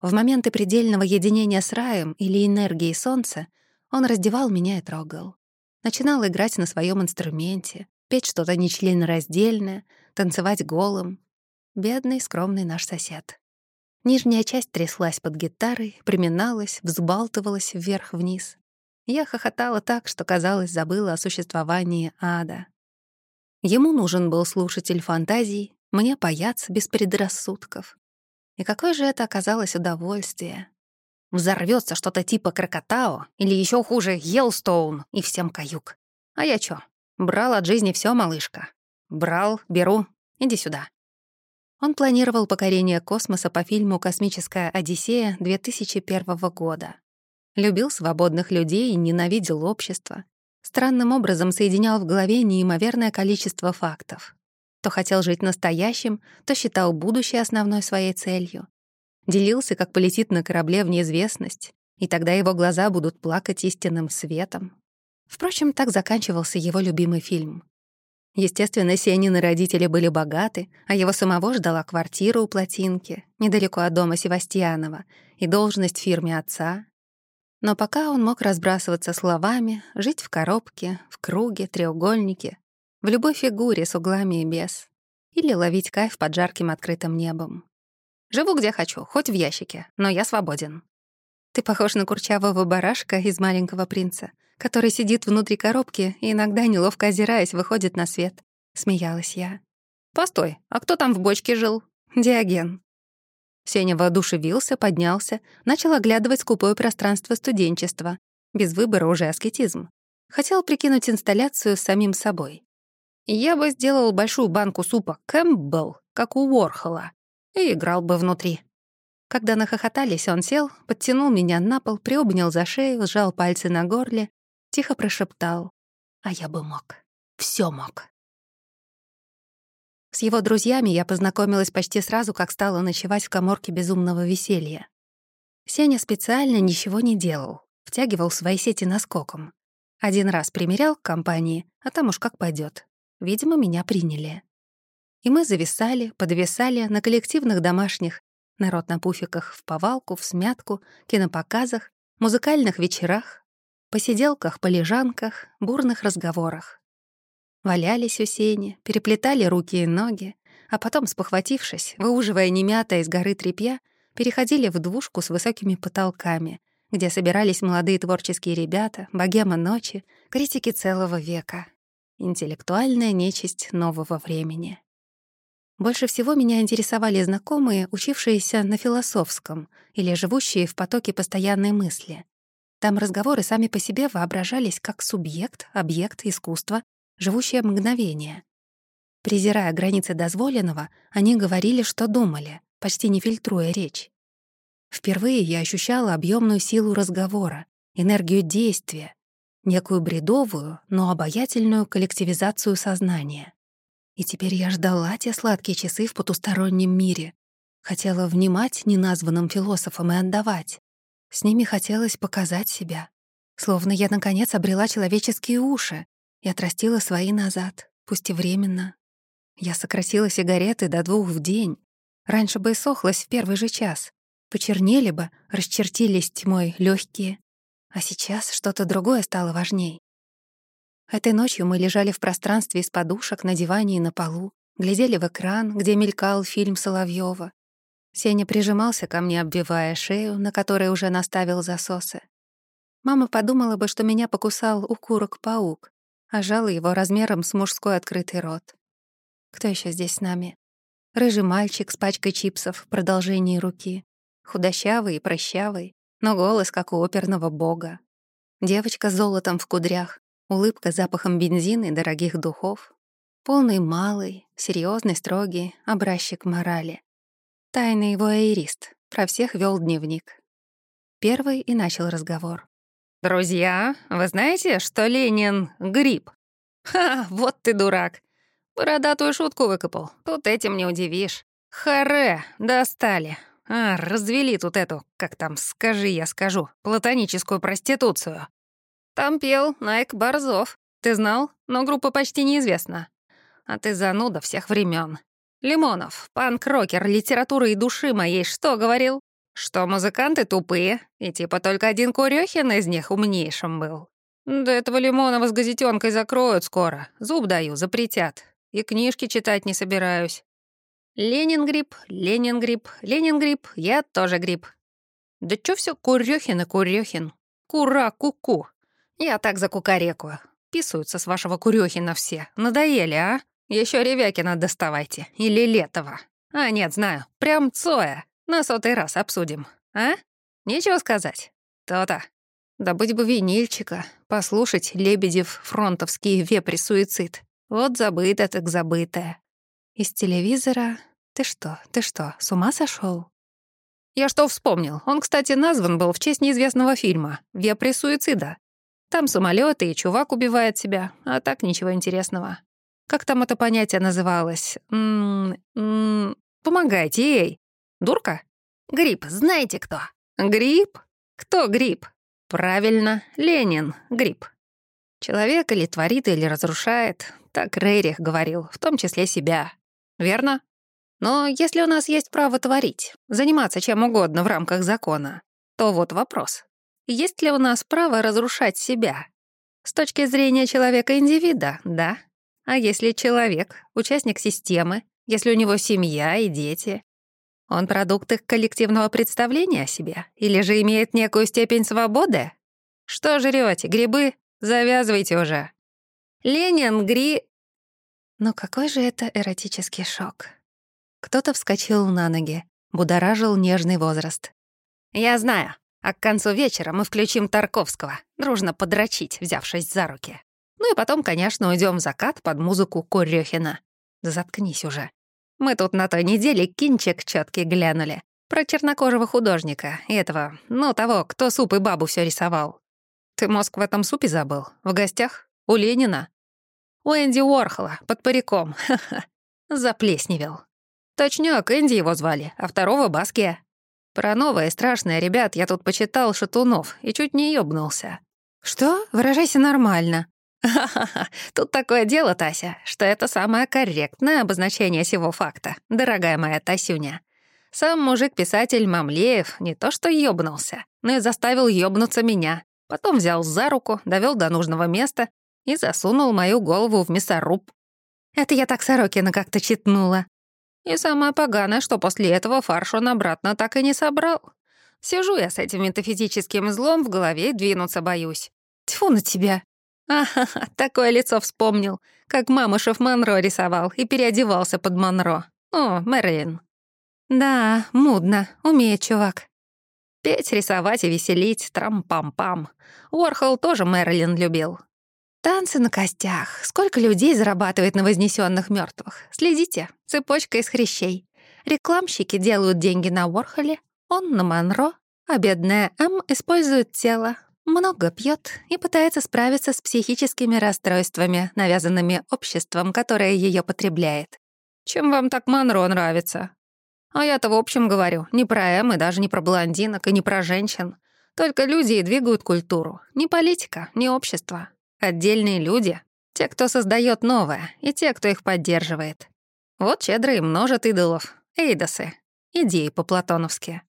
В моменты предельного единения с раем или энергией солнца он раздевал меня и трогал. Начинал играть на своем инструменте, петь что-то нечленораздельное, танцевать голым. Бедный, скромный наш сосед. Нижняя часть тряслась под гитарой, приминалась, взбалтывалась вверх-вниз. Я хохотала так, что, казалось, забыла о существовании ада. Ему нужен был слушатель фантазий, мне паяц без предрассудков. И какое же это оказалось удовольствие. Взорвется что-то типа Крокотао или еще хуже Йеллстоун и всем каюк. А я чё? Брал от жизни все, малышка. Брал, беру. Иди сюда. Он планировал покорение космоса по фильму «Космическая Одиссея» 2001 года. Любил свободных людей и ненавидел общество. Странным образом соединял в голове неимоверное количество фактов. То хотел жить настоящим, то считал будущее основной своей целью. Делился, как полетит на корабле в неизвестность, и тогда его глаза будут плакать истинным светом. Впрочем, так заканчивался его любимый фильм. Естественно, Сенины родители были богаты, а его самого ждала квартира у плотинки, недалеко от дома Севастьянова, и должность в фирме отца. Но пока он мог разбрасываться словами, жить в коробке, в круге, треугольнике, в любой фигуре с углами и без, или ловить кайф под жарким открытым небом. Живу где хочу, хоть в ящике, но я свободен. Ты похож на курчавого барашка из «Маленького принца», который сидит внутри коробки и иногда, неловко озираясь, выходит на свет. Смеялась я. «Постой, а кто там в бочке жил?» «Диоген». Сеня воодушевился, поднялся, начал оглядывать скупое пространство студенчества. Без выбора уже аскетизм. Хотел прикинуть инсталляцию с самим собой. Я бы сделал большую банку супа Кэмпбелл, как у Уорхола, и играл бы внутри. Когда нахохотались, он сел, подтянул меня на пол, приобнял за шею, сжал пальцы на горле Тихо прошептал. А я бы мог. Всё мог. С его друзьями я познакомилась почти сразу, как стала ночевать в коморке безумного веселья. Сеня специально ничего не делал, втягивал свои сети наскоком. Один раз примерял к компании, а там уж как пойдет. Видимо, меня приняли. И мы зависали, подвисали на коллективных домашних, народ на пуфиках, в повалку, в смятку, кинопоказах, музыкальных вечерах, посиделках, полежанках, бурных разговорах. Валялись у сени, переплетали руки и ноги, а потом, спохватившись, выуживая немятое из горы тряпья, переходили в двушку с высокими потолками, где собирались молодые творческие ребята, богема ночи, критики целого века, интеллектуальная нечисть нового времени. Больше всего меня интересовали знакомые, учившиеся на философском или живущие в потоке постоянной мысли. Там разговоры сами по себе воображались как субъект, объект, искусство, живущее мгновение. Презирая границы дозволенного, они говорили, что думали, почти не фильтруя речь. Впервые я ощущала объемную силу разговора, энергию действия, некую бредовую, но обаятельную коллективизацию сознания. И теперь я ждала те сладкие часы в потустороннем мире. Хотела внимать неназванным философам и отдавать. С ними хотелось показать себя. Словно я, наконец, обрела человеческие уши и отрастила свои назад, пусть и временно. Я сократила сигареты до двух в день. Раньше бы и сохлась в первый же час. Почернели бы, расчертились тьмой легкие. А сейчас что-то другое стало важней. Этой ночью мы лежали в пространстве из подушек на диване и на полу, глядели в экран, где мелькал фильм Соловьева. Сеня прижимался ко мне, обвивая шею, на которой уже наставил засосы. Мама подумала бы, что меня покусал укурок-паук, а жало его размером с мужской открытый рот. Кто еще здесь с нами? Рыжий мальчик с пачкой чипсов в продолжении руки, худощавый и прощавый, но голос, как у оперного бога. Девочка с золотом в кудрях, улыбка с запахом бензина и дорогих духов. Полный малый, серьезный, строгий, образчик морали. Тайный его аэрист, про всех вел дневник. Первый и начал разговор. «Друзья, вы знаете, что Ленин — гриб?» «Ха, вот ты дурак. Бородатую шутку выкопал. Тут этим не удивишь. Харе, достали. А, развели тут эту, как там, скажи, я скажу, платоническую проституцию. Там пел Найк Борзов. Ты знал? Но группа почти неизвестна. А ты зануда всех времен. Лимонов, панк-рокер литературы и души моей, что говорил? Что музыканты тупые, и типа только один Курёхин из них умнейшим был. Да этого Лимонова с газетенкой закроют скоро. Зуб даю, запретят. И книжки читать не собираюсь. Ленин гриб, Ленин гриб, Ленин гриб, я тоже гриб. Да чё всё Курёхин и Курёхин? Кура, куку. -ку. Я так закукарекую. Писаются с вашего Курёхина все. Надоели, а? Еще Ревякина доставайте. Или Летова. А, нет, знаю. Прям Цоя. На сотый раз обсудим. А? Нечего сказать? То-то. Да быть бы винильчика. Послушать Лебедев фронтовский вепри-суицид. Вот забыто так забытое. Из телевизора... Ты что, ты что, с ума сошел? Я что вспомнил. Он, кстати, назван был в честь неизвестного фильма «Вепри суицида». Там самолеты и чувак убивает себя, а так ничего интересного. Как там это понятие называлось? М -м -м помогайте, эй. Дурка? Гриб, знаете кто? Гриб? Кто гриб? Правильно, Ленин, гриб. Человек или творит, или разрушает, так Рейрих говорил, в том числе себя. Верно? Но если у нас есть право творить, заниматься чем угодно в рамках закона, то вот вопрос. Есть ли у нас право разрушать себя? С точки зрения человека-индивида, да. А если человек, участник системы, если у него семья и дети, он продукт их коллективного представления о себе или же имеет некую степень свободы? Что жрете, грибы? Завязывайте уже. Ленин, Гри... Но какой же это эротический шок. Кто-то вскочил на ноги, будоражил нежный возраст. «Я знаю. А к концу вечера мы включим Тарковского, дружно подрочить, взявшись за руки. Ну и потом, конечно, уйдем в закат под музыку Курёхина. Заткнись уже. Мы тут на той неделе кинчик чёткий глянули. Про чернокожего художника и этого, ну, того, кто суп и бабу все рисовал. Ты мозг в этом супе забыл? В гостях? У Ленина? У Энди Уорхола, под париком. <laughs> Заплесневел. Точняк, Энди его звали, а второго — Баския. Про новое страшное, ребят, я тут почитал Шатунов и чуть не ёбнулся. Что? Выражайся нормально. Ха-ха-ха. Тут такое дело, Тася, что это самое корректное обозначение сего факта, дорогая моя Тасюня. Сам мужик-писатель Мамлеев не то что ёбнулся, но и заставил ёбнуться меня. Потом взял за руку, довёл до нужного места и засунул мою голову в мясоруб. Это я так Сорокина как-то читнула. И самое поганое, что после этого фарш он обратно так и не собрал. Сижу я с этим метафизическим злом в голове и двинуться боюсь. Тьфу на тебя. Ахаха, такое лицо вспомнил, как Мамышев Монро рисовал и переодевался под Монро. О, Мэрилин. Да, мудно, умеет чувак. Петь, рисовать и веселить, трам-пам-пам. Уорхол тоже Мэрилин любил. Танцы на костях. Сколько людей зарабатывает на вознесенных мертвых? Следите, цепочка из хрящей. Рекламщики делают деньги на Уорхоле, он на Монро, а бедная М использует тело, много пьет и пытается справиться с психическими расстройствами, навязанными обществом, которое ее потребляет. Чем вам так Монро нравится? А я-то в общем говорю, не про М и даже не про блондинок и не про женщин. Только люди и двигают культуру. Не политика, не общество. Отдельные люди. Те, кто создает новое, и те, кто их поддерживает. Вот щедрые множат идолов, эйдосы, идеи по-платоновски.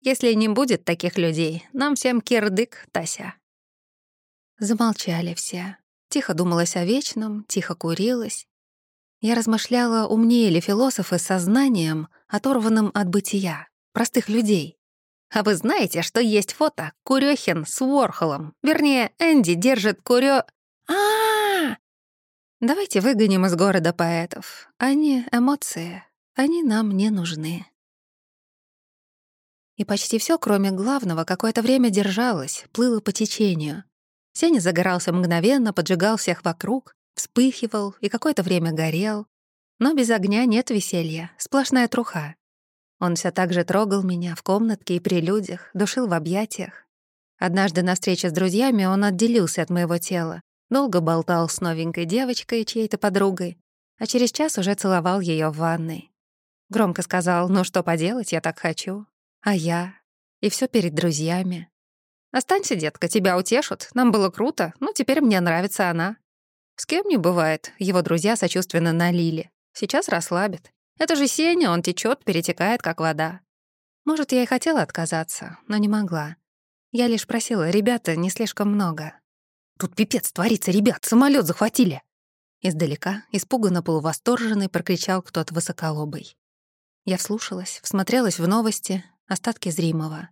Если не будет таких людей, нам всем кирдык, Тася». Замолчали все. Тихо думалось о вечном, тихо курилось. Я размышляла, умнее ли философы с сознанием, оторванным от бытия, простых людей. А вы знаете, что есть фото Курёхин с Уорхолом? Вернее, Энди держит Курё... -а! Давайте выгоним из города поэтов. Они — эмоции. Они нам не нужны. И почти все, кроме главного, какое-то время держалось, плыло по течению. Сеня загорался мгновенно, поджигал всех вокруг, вспыхивал и какое-то время горел. Но без огня нет веселья, сплошная труха. Он все так же трогал меня в комнатке и при людях, душил в объятиях. Однажды на встрече с друзьями он отделился от моего тела, долго болтал с новенькой девочкой, чьей-то подругой, а через час уже целовал ее в ванной. Громко сказал «Ну что поделать, я так хочу». А я? И все перед друзьями. «Останься, детка, тебя утешат. Нам было круто, ну теперь мне нравится она». С кем не бывает, его друзья сочувственно налили. Сейчас расслабит. Это же Сеня, он течет, перетекает, как вода. Может, я и хотела отказаться, но не могла. Я лишь просила, ребята, не слишком много. «Тут пипец творится, ребят, самолет захватили!» Издалека, испуганно полувосторженный, прокричал кто-то высоколобый. Я вслушалась, всмотрелась в новости, остатки зримого.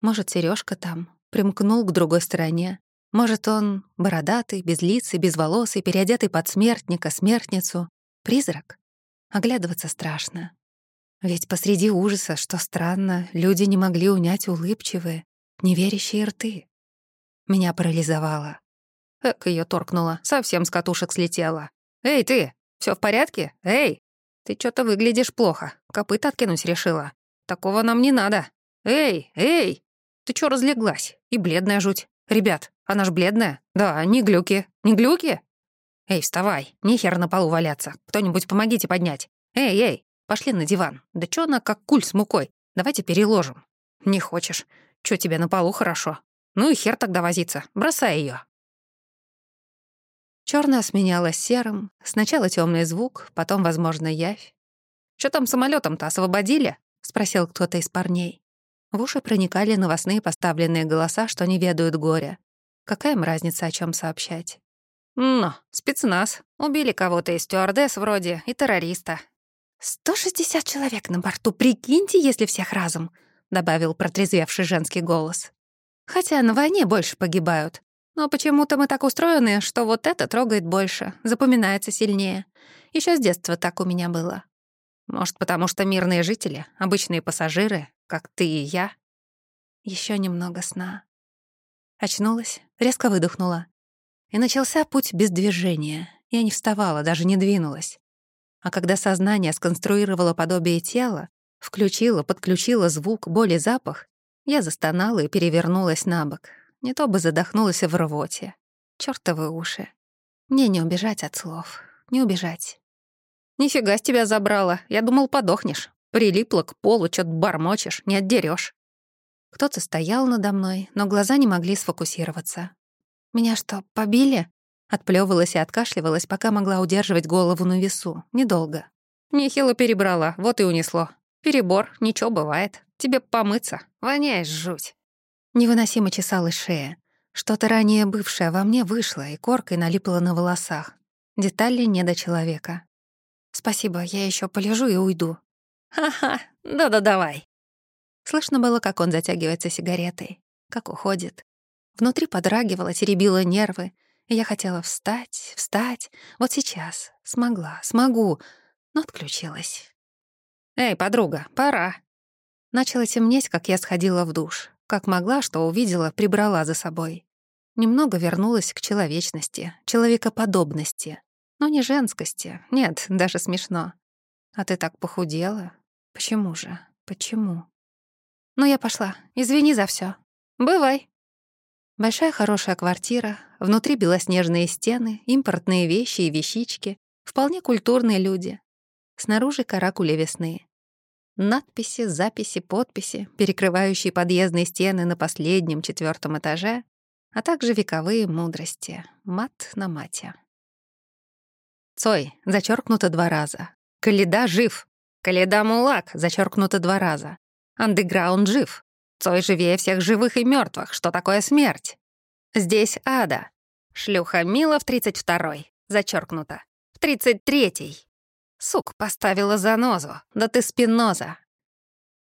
Может, Сережка там, примкнул к другой стороне. Может, он бородатый, безлицый, безволосый, переодетый под смертника, смертницу. Призрак? Оглядываться страшно. Ведь посреди ужаса, что странно, люди не могли унять улыбчивые, неверящие рты. Меня парализовало. Эк, ее торкнула, совсем с катушек слетела. «Эй, ты, все в порядке? Эй, ты что то выглядишь плохо, копыт откинуть решила. Такого нам не надо. Эй, эй! Ты чё разлеглась? И бледная жуть. Ребят, она ж бледная. Да, не глюки. Не глюки? Эй, вставай, нехер на полу валяться. Кто-нибудь помогите поднять. Эй, эй, пошли на диван. Да чё она как куль с мукой? Давайте переложим. Не хочешь. Чё тебе на полу хорошо? Ну и хер тогда возиться. Бросай её. Чёрное сменялось серым. Сначала тёмный звук, потом, возможно, явь. Что там самолетом то освободили? — спросил кто-то из парней. В уши проникали новостные поставленные голоса, что не ведают горя. Какая им разница, о чем сообщать? «Ну, спецназ. Убили кого-то из стюардесс вроде и террориста». «160 человек на борту, прикиньте, если всех разом», — добавил протрезвевший женский голос. «Хотя на войне больше погибают. Но почему-то мы так устроены, что вот это трогает больше, запоминается сильнее. Еще с детства так у меня было. Может, потому что мирные жители, обычные пассажиры, как ты и я? Еще немного сна. Очнулась, резко выдохнула. И начался путь без движения. Я не вставала, даже не двинулась. А когда сознание сконструировало подобие тела, включило, подключило звук, боль и запах, я застонала и перевернулась на бок. Не то бы задохнулась в рвоте. Чёртовы уши. Мне не убежать от слов. Не убежать. «Нифига с тебя забрала. Я думал, подохнешь. Прилипла к полу, чё-то бормочешь, не отдерешь. Кто-то стоял надо мной, но глаза не могли сфокусироваться. «Меня что, побили?» Отплёвывалась и откашливалась, пока могла удерживать голову на весу. Недолго. Нехило перебрала, вот и унесло. Перебор, ничего бывает. Тебе помыться. Воняешь жуть. Невыносимо чесалась шея. Что-то ранее бывшее во мне вышло и коркой налипло на волосах. Детали не до человека. «Спасибо, я еще полежу и уйду». «Ха-ха, да-да, давай». Слышно было, как он затягивается сигаретой, как уходит. Внутри подрагивало, теребило нервы, я хотела встать, встать. Вот сейчас. Смогла, смогу, но отключилась. «Эй, подруга, пора». Начало темнеть, как я сходила в душ. Как могла, что увидела, прибрала за собой. Немного вернулась к человечности, человекоподобности. Но не женскости. Нет, даже смешно. А ты так похудела? Почему же? Почему? Ну, я пошла. Извини за все. Бывай. Большая хорошая квартира, внутри белоснежные стены, импортные вещи и вещички, вполне культурные люди. Снаружи каракули весны. Надписи, записи, подписи, перекрывающие подъездные стены на последнем четвертом этаже, а также вековые мудрости. Мат на мате. Цой, зачеркнуто два раза. Каледа жив. Каледа мулак, зачеркнуто два раза. Андеграунд жив. Цой живее всех живых и мертвых. Что такое смерть? Здесь ада. Шлюха Мила в 32-й. Зачеркнуто. В 33-й. Сук поставила занозу. Да ты спиноза.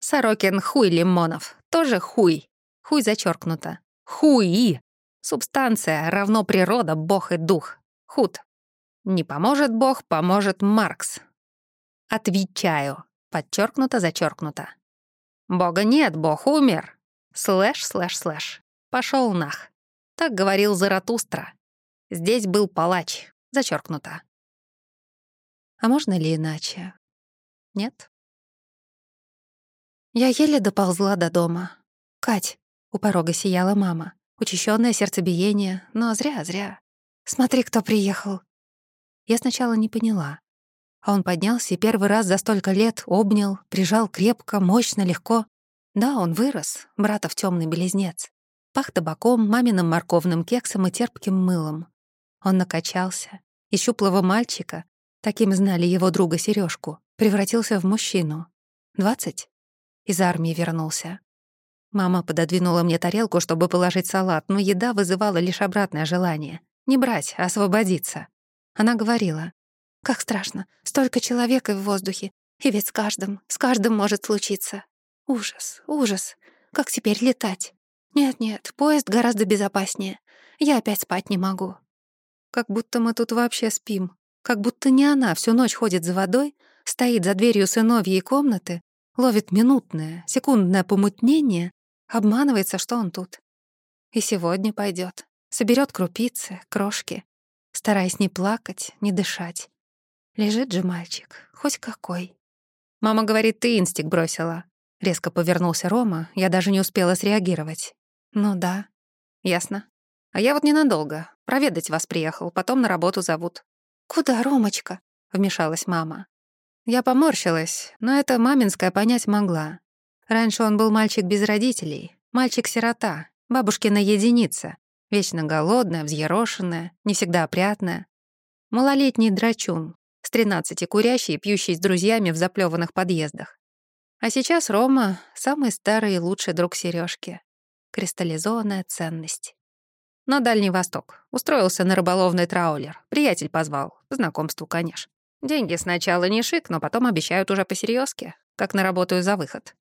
Сорокин хуй Лимонов. Тоже хуй. Хуй зачеркнуто. Хуи. Субстанция равно природа, бог и дух. Худ. Не поможет бог, поможет Маркс. Отвечаю. Подчеркнуто, зачеркнуто. Бога нет, бог умер. Слэш, слэш, слэш. Пошел нах. Так говорил Заратустра. Здесь был палач. Зачеркнуто. А можно ли иначе? Нет? Я еле доползла до дома. «Кать!» — у порога сияла мама. Учащенное сердцебиение, но зря-зря. «Смотри, кто приехал!» Я сначала не поняла. А он поднялся и первый раз за столько лет обнял, прижал крепко, мощно, легко. Да, он вырос, братов темный близнец. Пах табаком, маминым морковным кексом и терпким мылом. Он накачался. Из щуплого мальчика таким знали его друга Сережку, превратился в мужчину. Двадцать? Из армии вернулся. Мама пододвинула мне тарелку, чтобы положить салат, но еда вызывала лишь обратное желание. Не брать, а освободиться. Она говорила, «Как страшно, столько человек и в воздухе, и ведь с каждым, с каждым может случиться. Ужас, ужас, как теперь летать? Нет-нет, поезд гораздо безопаснее. Я опять спать не могу». Как будто мы тут вообще спим. Как будто не она всю ночь ходит за водой, стоит за дверью сыновьей комнаты, ловит минутное, секундное помутнение, обманывается, что он тут. И сегодня пойдет, соберет крупицы, крошки, стараясь не плакать, не дышать. Лежит же мальчик, хоть какой. Мама говорит, ты инстик бросила. Резко повернулся Рома, я даже не успела среагировать. Ну да, ясно. А я вот ненадолго, проведать вас приехал, потом на работу зовут. «Куда, Ромочка?» — вмешалась мама. Я поморщилась, но это маминская понять могла. Раньше он был мальчик без родителей, мальчик-сирота, бабушкина единица, вечно голодная, взъерошенная, не всегда опрятная. Малолетний драчун, с тринадцати курящий и пьющий с друзьями в заплеванных подъездах. А сейчас Рома — самый старый и лучший друг Сережки. Кристаллизованная ценность. На Дальний Восток. Устроился на рыболовный траулер. Приятель позвал. По знакомству, конечно. Деньги сначала не шик, но потом обещают уже посерьёзки, как наработаю за выход.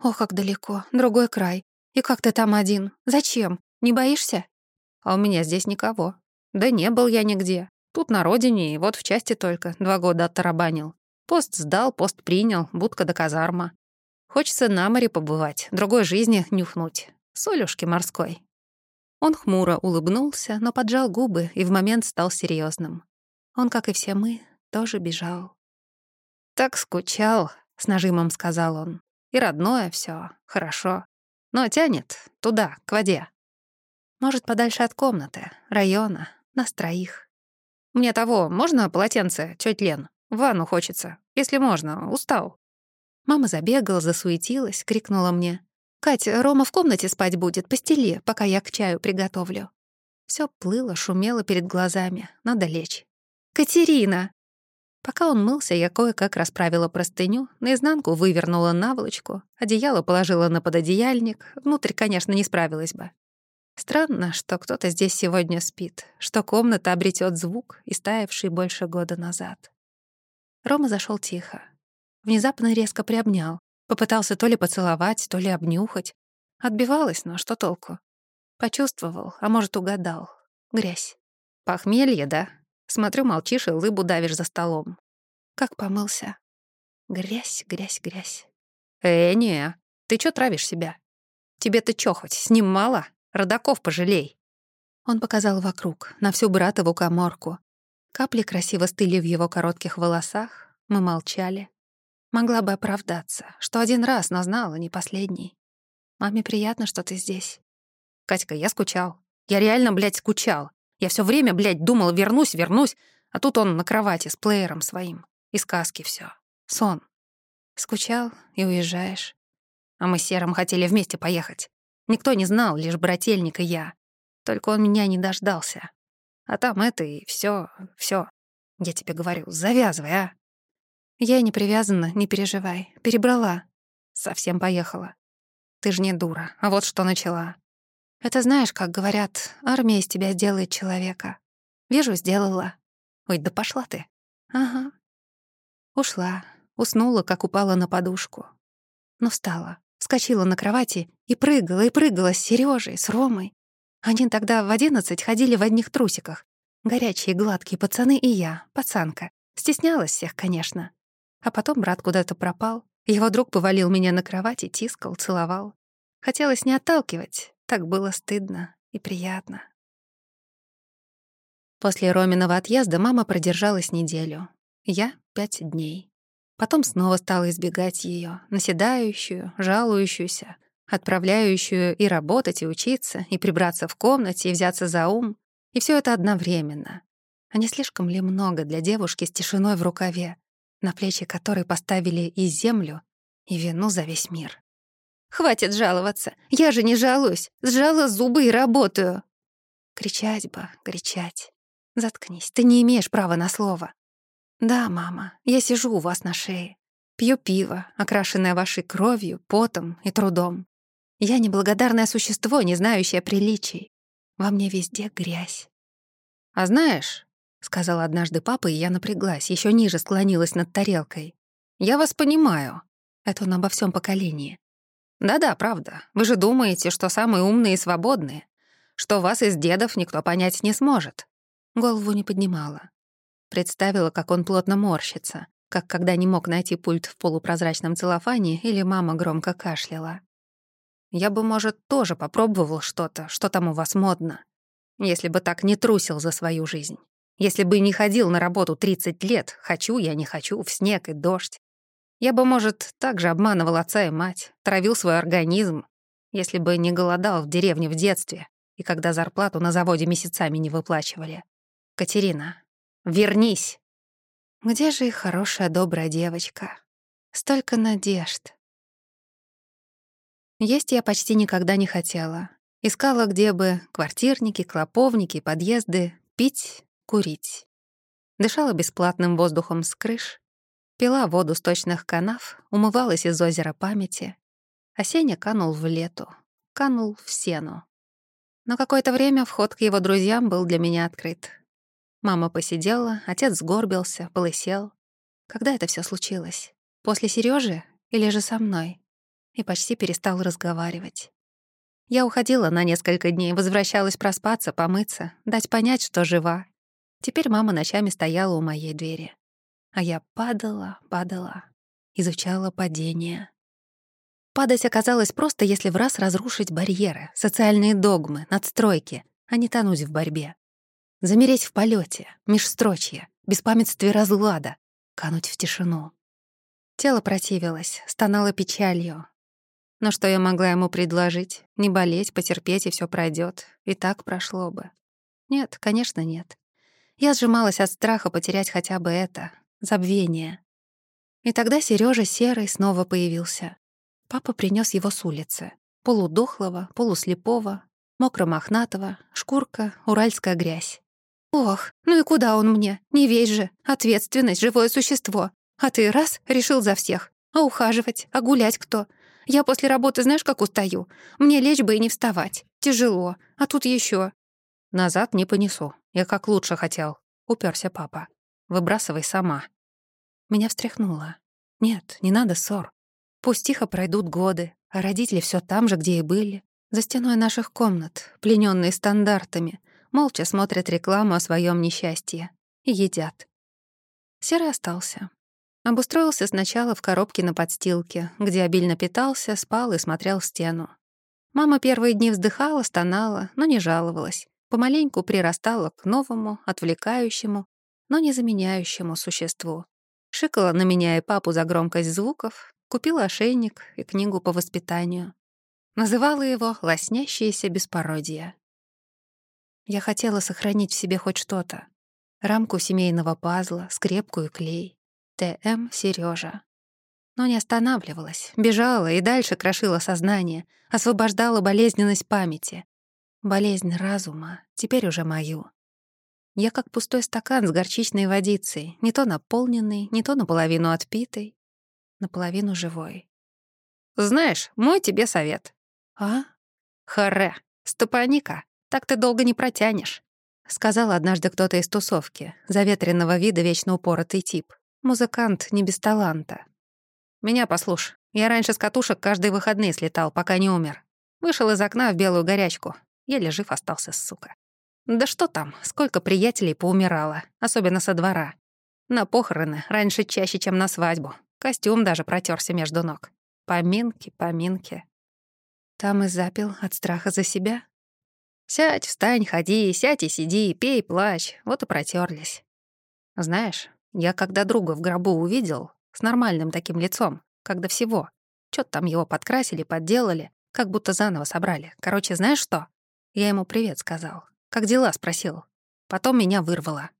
Ох, как далеко. Другой край. И как ты там один? Зачем? Не боишься? А у меня здесь никого. Да не был я нигде. Тут на родине, и вот в части только. Два года оттарабанил. Пост сдал, пост принял, будка до казарма. Хочется на море побывать, другой жизни нюхнуть. Солюшки морской. Он хмуро улыбнулся, но поджал губы и в момент стал серьезным. Он, как и все мы, тоже бежал. «Так скучал», — с нажимом сказал он. «И родное все, хорошо. Но тянет туда, к воде. Может, подальше от комнаты, района, нас троих. Мне того, можно полотенце, тёть Лен? В ванну хочется, если можно, устал». Мама забегала, засуетилась, крикнула мне. «Катя, Рома в комнате спать будет, постели, пока я к чаю приготовлю». Все плыло, шумело перед глазами. Надо лечь. «Катерина!» Пока он мылся, я кое-как расправила простыню, наизнанку вывернула наволочку, одеяло положила на пододеяльник, внутрь, конечно, не справилась бы. Странно, что кто-то здесь сегодня спит, что комната обретет звук, истаявший больше года назад. Рома зашел тихо. Внезапно резко приобнял, Попытался то ли поцеловать, то ли обнюхать. Отбивалась, но что толку? Почувствовал, а может, угадал. Грязь. Похмелье, да? Смотрю, молчишь и лыбу давишь за столом. Как помылся? Грязь, грязь, грязь. Э, не, ты чё травишь себя? Тебе-то чё хоть, с ним мало? Родаков пожалей. Он показал вокруг, на всю братову коморку. Капли красиво стыли в его коротких волосах. Мы молчали. Могла бы оправдаться, что один раз, но знала, не последний. Маме приятно, что ты здесь. Катька, я скучал. Я реально, блядь, скучал. Я все время, блядь, думал, вернусь, вернусь, а тут он на кровати с плеером своим. И сказки все. Сон. Скучал и уезжаешь. А мы с Серым хотели вместе поехать. Никто не знал, лишь брательник и я. Только он меня не дождался. А там это и все, все. Я тебе говорю, завязывай, а. Я не привязана, не переживай. Перебрала. Совсем поехала. Ты ж не дура, а вот что начала. Это знаешь, как говорят, армия из тебя сделает человека. Вижу, сделала. Ой, да пошла ты. Ага. Ушла, уснула, как упала на подушку. Но встала, вскочила на кровати и прыгала, и прыгала с Сережей, с Ромой. Они тогда в одиннадцать ходили в одних трусиках. Горячие, гладкие пацаны и я, пацанка. Стеснялась всех, конечно. А потом брат куда-то пропал. Его друг повалил меня на кровать и тискал, целовал. Хотелось не отталкивать, так было стыдно и приятно. После Роминого отъезда мама продержалась неделю. Я — пять дней. Потом снова стала избегать ее, наседающую, жалующуюся, отправляющую и работать, и учиться, и прибраться в комнате, и взяться за ум. И все это одновременно. А не слишком ли много для девушки с тишиной в рукаве, на плечи которой поставили и землю, и вину за весь мир? «Хватит жаловаться! Я же не жалуюсь! Сжала зубы и работаю!» Кричать бы, кричать. Заткнись, ты не имеешь права на слово. Да, мама, я сижу у вас на шее. Пью пиво, окрашенное вашей кровью, потом и трудом. Я неблагодарное существо, не знающее приличий. Во мне везде грязь. «А знаешь», — сказал однажды папа, и я напряглась, еще ниже склонилась над тарелкой. «Я вас понимаю». Это он обо всем поколении. «Да-да, правда. Вы же думаете, что самые умные и свободные, что вас из дедов никто понять не сможет». Голову не поднимала. Представила, как он плотно морщится, как когда не мог найти пульт в полупрозрачном целлофане или мама громко кашляла. Я бы, может, тоже попробовал что-то, что там у вас модно. Если бы так не трусил за свою жизнь. Если бы не ходил на работу 30 лет, хочу я, не хочу, в снег и дождь. Я бы, может, также обманывал отца и мать, травил свой организм, если бы не голодал в деревне в детстве и когда зарплату на заводе месяцами не выплачивали. Катерина, вернись. Где же их хорошая, добрая девочка? Столько надежд. Есть я почти никогда не хотела. Искала, где бы квартирники, клоповники, подъезды, пить, курить. Дышала бесплатным воздухом с крыш, пила воду сточных канав, умывалась из озера памяти. Осенне канул в лету, канул в сену. Но какое-то время вход к его друзьям был для меня открыт. Мама посидела, отец сгорбился, полысел. Когда это все случилось? После Сережи или же со мной? и почти перестал разговаривать. Я уходила на несколько дней, возвращалась проспаться, помыться, дать понять, что жива. Теперь мама ночами стояла у моей двери. А я падала, падала, изучала падение. Падать оказалось просто, если в раз разрушить барьеры, социальные догмы, надстройки, а не тонуть в борьбе. Замереть в полете, межстрочье, беспамятстве разлада, кануть в тишину. Тело противилось, стонало печалью, но что я могла ему предложить? Не болеть, потерпеть, и все пройдет. И так прошло бы. Нет, конечно, нет. Я сжималась от страха потерять хотя бы это — забвение. И тогда Сережа серый снова появился. Папа принес его с улицы. Полудохлого, полуслепого, мокро-мохнатого, шкурка, уральская грязь. «Ох, ну и куда он мне? Не весь же. Ответственность, живое существо. А ты раз — решил за всех. А ухаживать, а гулять кто? Я после работы знаешь, как устаю? Мне лечь бы и не вставать. Тяжело. А тут еще. Назад не понесу. Я как лучше хотел. Уперся папа. Выбрасывай сама. Меня встряхнуло. Нет, не надо ссор. Пусть тихо пройдут годы, а родители все там же, где и были. За стеной наших комнат, плененные стандартами, молча смотрят рекламу о своем несчастье и едят. Серый остался. Обустроился сначала в коробке на подстилке, где обильно питался, спал и смотрел в стену. Мама первые дни вздыхала, стонала, но не жаловалась. Помаленьку прирастала к новому, отвлекающему, но не заменяющему существу. Шикала на меня и папу за громкость звуков, купила ошейник и книгу по воспитанию. Называла его «Лоснящееся беспородие». Я хотела сохранить в себе хоть что-то. Рамку семейного пазла, скрепку и клей. Т.М. Сережа. Но не останавливалась, бежала и дальше крошила сознание, освобождала болезненность памяти. Болезнь разума, теперь уже мою. Я как пустой стакан с горчичной водицей, не то наполненный, не то наполовину отпитый, наполовину живой. «Знаешь, мой тебе совет». «А?» «Харе, стопаника, так ты долго не протянешь», — сказал однажды кто-то из тусовки, заветренного вида вечно упоротый тип. Музыкант не без таланта. «Меня послушай, я раньше с катушек каждые выходные слетал, пока не умер. Вышел из окна в белую горячку. Еле жив остался, сука. Да что там, сколько приятелей поумирало, особенно со двора. На похороны раньше чаще, чем на свадьбу. Костюм даже протерся между ног. Поминки, поминки. Там и запил от страха за себя? Сядь, встань, ходи, сядь и сиди, пей, плачь. Вот и протерлись. Знаешь, я когда друга в гробу увидел, с нормальным таким лицом, когда всего, чё там его подкрасили, подделали, как будто заново собрали. Короче, знаешь что? Я ему привет сказал. Как дела?» — спросил. Потом меня вырвало.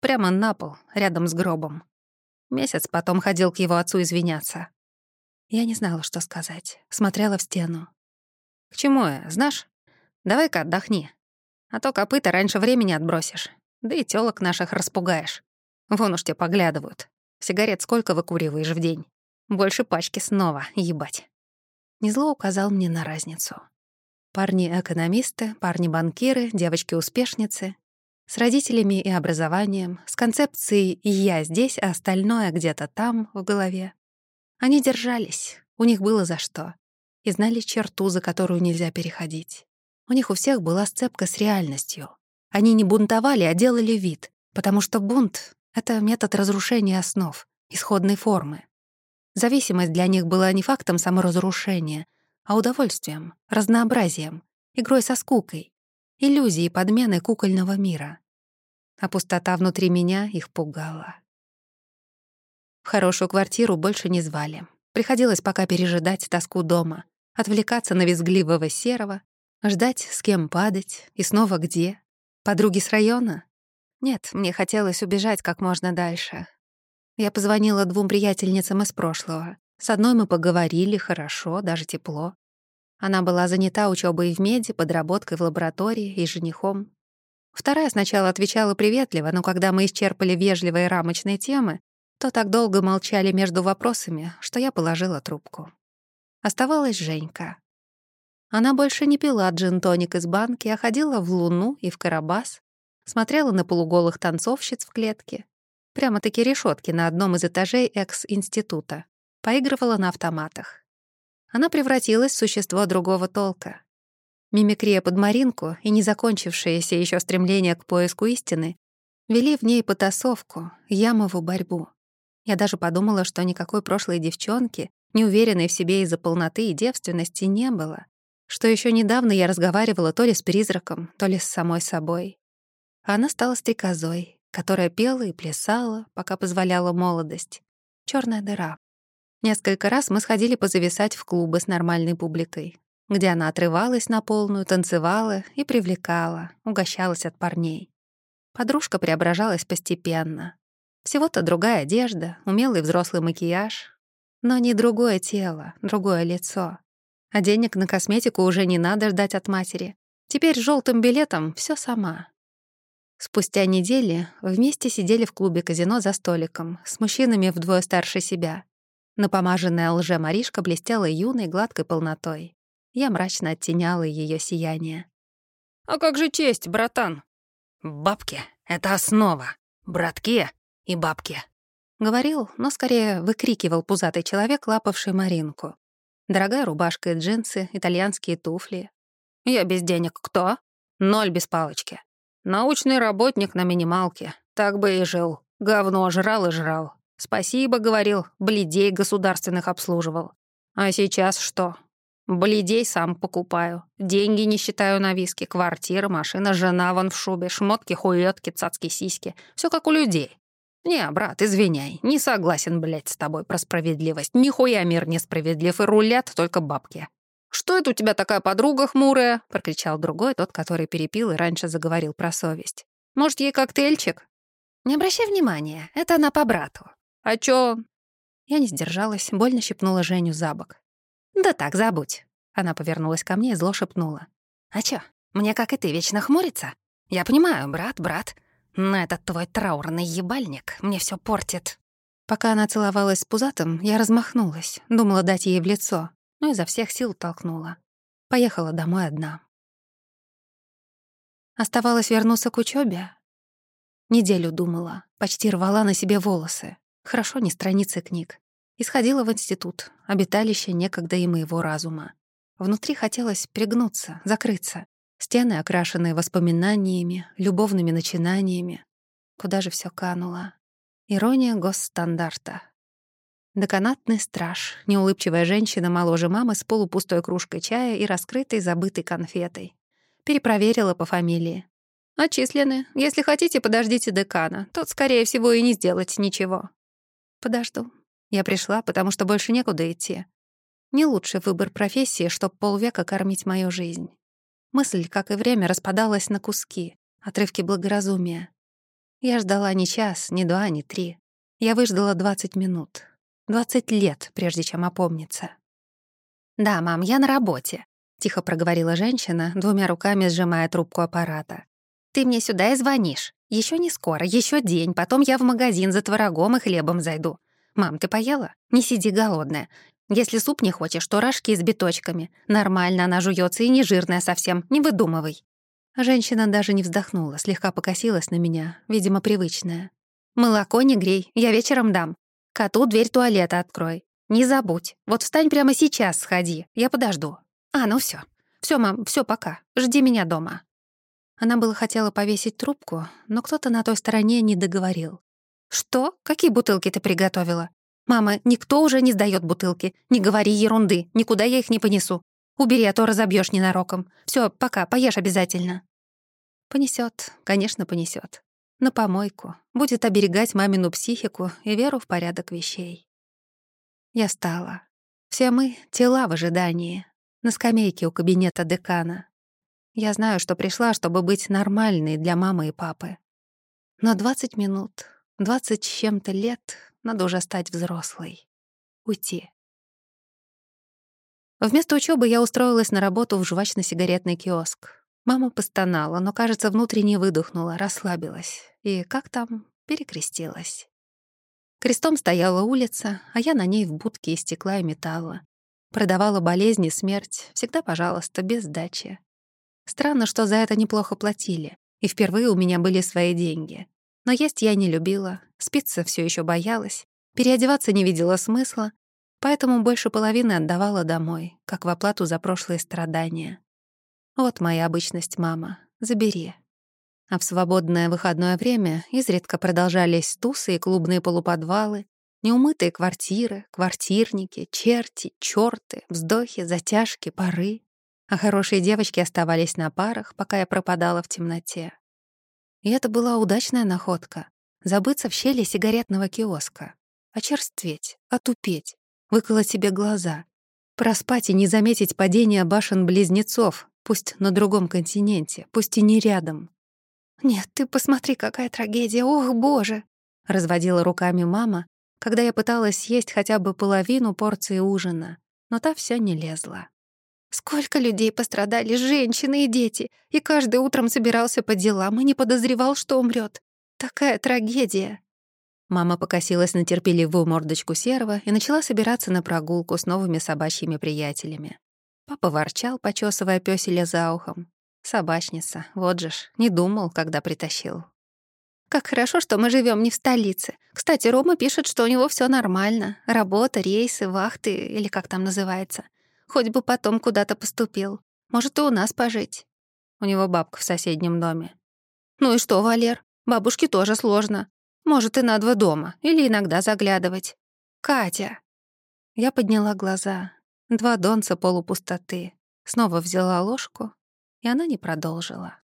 Прямо на пол, рядом с гробом. Месяц потом ходил к его отцу извиняться. Я не знала, что сказать. Смотрела в стену. «К чему я, знаешь? Давай-ка отдохни. А то копыта раньше времени отбросишь. Да и тёлок наших распугаешь. Вон уж те поглядывают. Сигарет сколько выкуриваешь в день? Больше пачки снова, ебать». Незло указал мне на разницу. Парни-экономисты, парни-банкиры, девочки-успешницы. С родителями и образованием, с концепцией «я здесь, а остальное где-то там» в голове. Они держались, у них было за что. И знали черту, за которую нельзя переходить. У них у всех была сцепка с реальностью. Они не бунтовали, а делали вид, потому что бунт — это метод разрушения основ, исходной формы. Зависимость для них была не фактом саморазрушения, а удовольствием, разнообразием, игрой со скукой, иллюзией подмены кукольного мира. А пустота внутри меня их пугала. В хорошую квартиру больше не звали. Приходилось пока пережидать тоску дома, отвлекаться на визгливого серого, ждать, с кем падать и снова где. Подруги с района? Нет, мне хотелось убежать как можно дальше. Я позвонила двум приятельницам из прошлого. С одной мы поговорили хорошо, даже тепло. Она была занята учебой в меди, подработкой в лаборатории и женихом. Вторая сначала отвечала приветливо, но когда мы исчерпали вежливые рамочные темы, то так долго молчали между вопросами, что я положила трубку. Оставалась Женька. Она больше не пила джин-тоник из банки, а ходила в Луну и в Карабас, смотрела на полуголых танцовщиц в клетке, прямо-таки решетки на одном из этажей экс-института поигрывала на автоматах. Она превратилась в существо другого толка. Мимикрия под Маринку и незакончившееся еще стремление к поиску истины вели в ней потасовку, ямову борьбу. Я даже подумала, что никакой прошлой девчонки, неуверенной в себе из-за полноты и девственности, не было, что еще недавно я разговаривала то ли с призраком, то ли с самой собой. Она стала стрекозой, которая пела и плясала, пока позволяла молодость. Черная дыра. Несколько раз мы сходили позависать в клубы с нормальной публикой, где она отрывалась на полную, танцевала и привлекала, угощалась от парней. Подружка преображалась постепенно. Всего-то другая одежда, умелый взрослый макияж, но не другое тело, другое лицо. А денег на косметику уже не надо ждать от матери. Теперь с желтым билетом все сама. Спустя недели вместе сидели в клубе казино за столиком с мужчинами вдвое старше себя. Напомаженная лже-маришка блестела юной гладкой полнотой. Я мрачно оттеняла ее сияние. «А как же честь, братан?» «Бабки — это основа. Братки и бабки», — говорил, но скорее выкрикивал пузатый человек, лапавший Маринку. Дорогая рубашка и джинсы, итальянские туфли. «Я без денег кто? Ноль без палочки. Научный работник на минималке. Так бы и жил. Говно жрал и жрал. Спасибо, говорил, бледей государственных обслуживал. А сейчас что? Бледей сам покупаю. Деньги не считаю на виски. Квартира, машина, жена вон в шубе, шмотки, хуётки, цацки, сиськи. Все как у людей. «Не, брат, извиняй, не согласен, блядь, с тобой про справедливость. Нихуя мир несправедлив и рулят только бабки». «Что это у тебя такая подруга хмурая?» — прокричал другой, тот, который перепил и раньше заговорил про совесть. «Может, ей коктейльчик?» «Не обращай внимания, это она по брату». «А чё?» Я не сдержалась, больно щипнула Женю за бок. «Да так, забудь». Она повернулась ко мне и зло шепнула. «А чё, мне, как и ты, вечно хмурится? Я понимаю, брат, брат, но этот твой траурный ебальник мне всё портит». Пока она целовалась с пузатым, я размахнулась, думала дать ей в лицо, но изо всех сил толкнула. Поехала домой одна. Оставалось вернуться к учебе. Неделю думала, почти рвала на себе волосы. Хорошо не страницы книг. Исходила в институт, обиталище некогда и моего разума. Внутри хотелось пригнуться, закрыться. Стены, окрашенные воспоминаниями, любовными начинаниями. Куда же все кануло? Ирония госстандарта. Доконатный страж, неулыбчивая женщина моложе мамы с полупустой кружкой чая и раскрытой забытой конфетой. Перепроверила по фамилии. «Отчислены. Если хотите, подождите декана. Тот, скорее всего, и не сделать ничего». «Подожду. Я пришла, потому что больше некуда идти. Не лучший выбор профессии, чтоб полвека кормить мою жизнь. Мысль, как и время, распадалась на куски, отрывки благоразумия. Я ждала не час, не два, не три. Я выждала 20 минут. 20 лет, прежде чем опомниться. «Да, мам, я на работе», — тихо проговорила женщина, двумя руками сжимая трубку аппарата. «Ты мне сюда и звонишь. Еще не скоро, еще день, потом я в магазин за творогом и хлебом зайду. «Мам, ты поела? Не сиди голодная. Если суп не хочешь, то рожки с биточками. Нормально она жуется и не жирная совсем, не выдумывай». Женщина даже не вздохнула, слегка покосилась на меня, видимо, привычная. «Молоко не грей, я вечером дам. Коту дверь туалета открой. Не забудь. Вот встань прямо сейчас, сходи, я подожду. А, ну все. Все, мам, все, пока. Жди меня дома». Она было хотела повесить трубку, но кто-то на той стороне не договорил. «Что? Какие бутылки ты приготовила?» «Мама, никто уже не сдаёт бутылки. Не говори ерунды, никуда я их не понесу. Убери, а то разобьёшь ненароком. Всё, пока, поешь обязательно». Понесёт, конечно, понесёт. На помойку. Будет оберегать мамину психику и веру в порядок вещей. Я стала. Все мы — тела в ожидании. На скамейке у кабинета декана. Я знаю, что пришла, чтобы быть нормальной для мамы и папы. Но 20 минут Двадцать с чем-то лет надо уже стать взрослой. Уйти. Вместо учебы я устроилась на работу в жвачно-сигаретный киоск. Мама постонала, но, кажется, внутренне выдохнула, расслабилась. И, как там, перекрестилась. Крестом стояла улица, а я на ней в будке из стекла и металла. Продавала болезни, смерть, всегда, пожалуйста, без сдачи. Странно, что за это неплохо платили, и впервые у меня были свои деньги. Но есть я не любила, спиться все еще боялась, переодеваться не видела смысла, поэтому больше половины отдавала домой, как в оплату за прошлые страдания. Вот моя обычность, мама, забери. А в свободное выходное время изредка продолжались тусы и клубные полуподвалы, неумытые квартиры, квартирники, черти, чёрты, вздохи, затяжки, пары. А хорошие девочки оставались на парах, пока я пропадала в темноте. И это была удачная находка. Забыться в щели сигаретного киоска. Очерстветь, отупеть, выколоть себе глаза. Проспать и не заметить падения башен-близнецов, пусть на другом континенте, пусть и не рядом. «Нет, ты посмотри, какая трагедия, ох, боже!» — разводила руками мама, когда я пыталась съесть хотя бы половину порции ужина, но та все не лезла. Сколько людей пострадали, женщины и дети, и каждый утром собирался по делам и не подозревал, что умрет. Такая трагедия. Мама покосилась на терпеливую мордочку серого и начала собираться на прогулку с новыми собачьими приятелями. Папа ворчал, почесывая пёселя за ухом. Собачница, вот же ж, не думал, когда притащил. Как хорошо, что мы живем не в столице. Кстати, Рома пишет, что у него все нормально. Работа, рейсы, вахты, или как там называется. Хоть бы потом куда-то поступил. Может, и у нас пожить. У него бабка в соседнем доме. Ну и что, Валер? Бабушке тоже сложно. Может, и на два дома, или иногда заглядывать. Катя!» Я подняла глаза. Два донца полупустоты. Снова взяла ложку, и она не продолжила.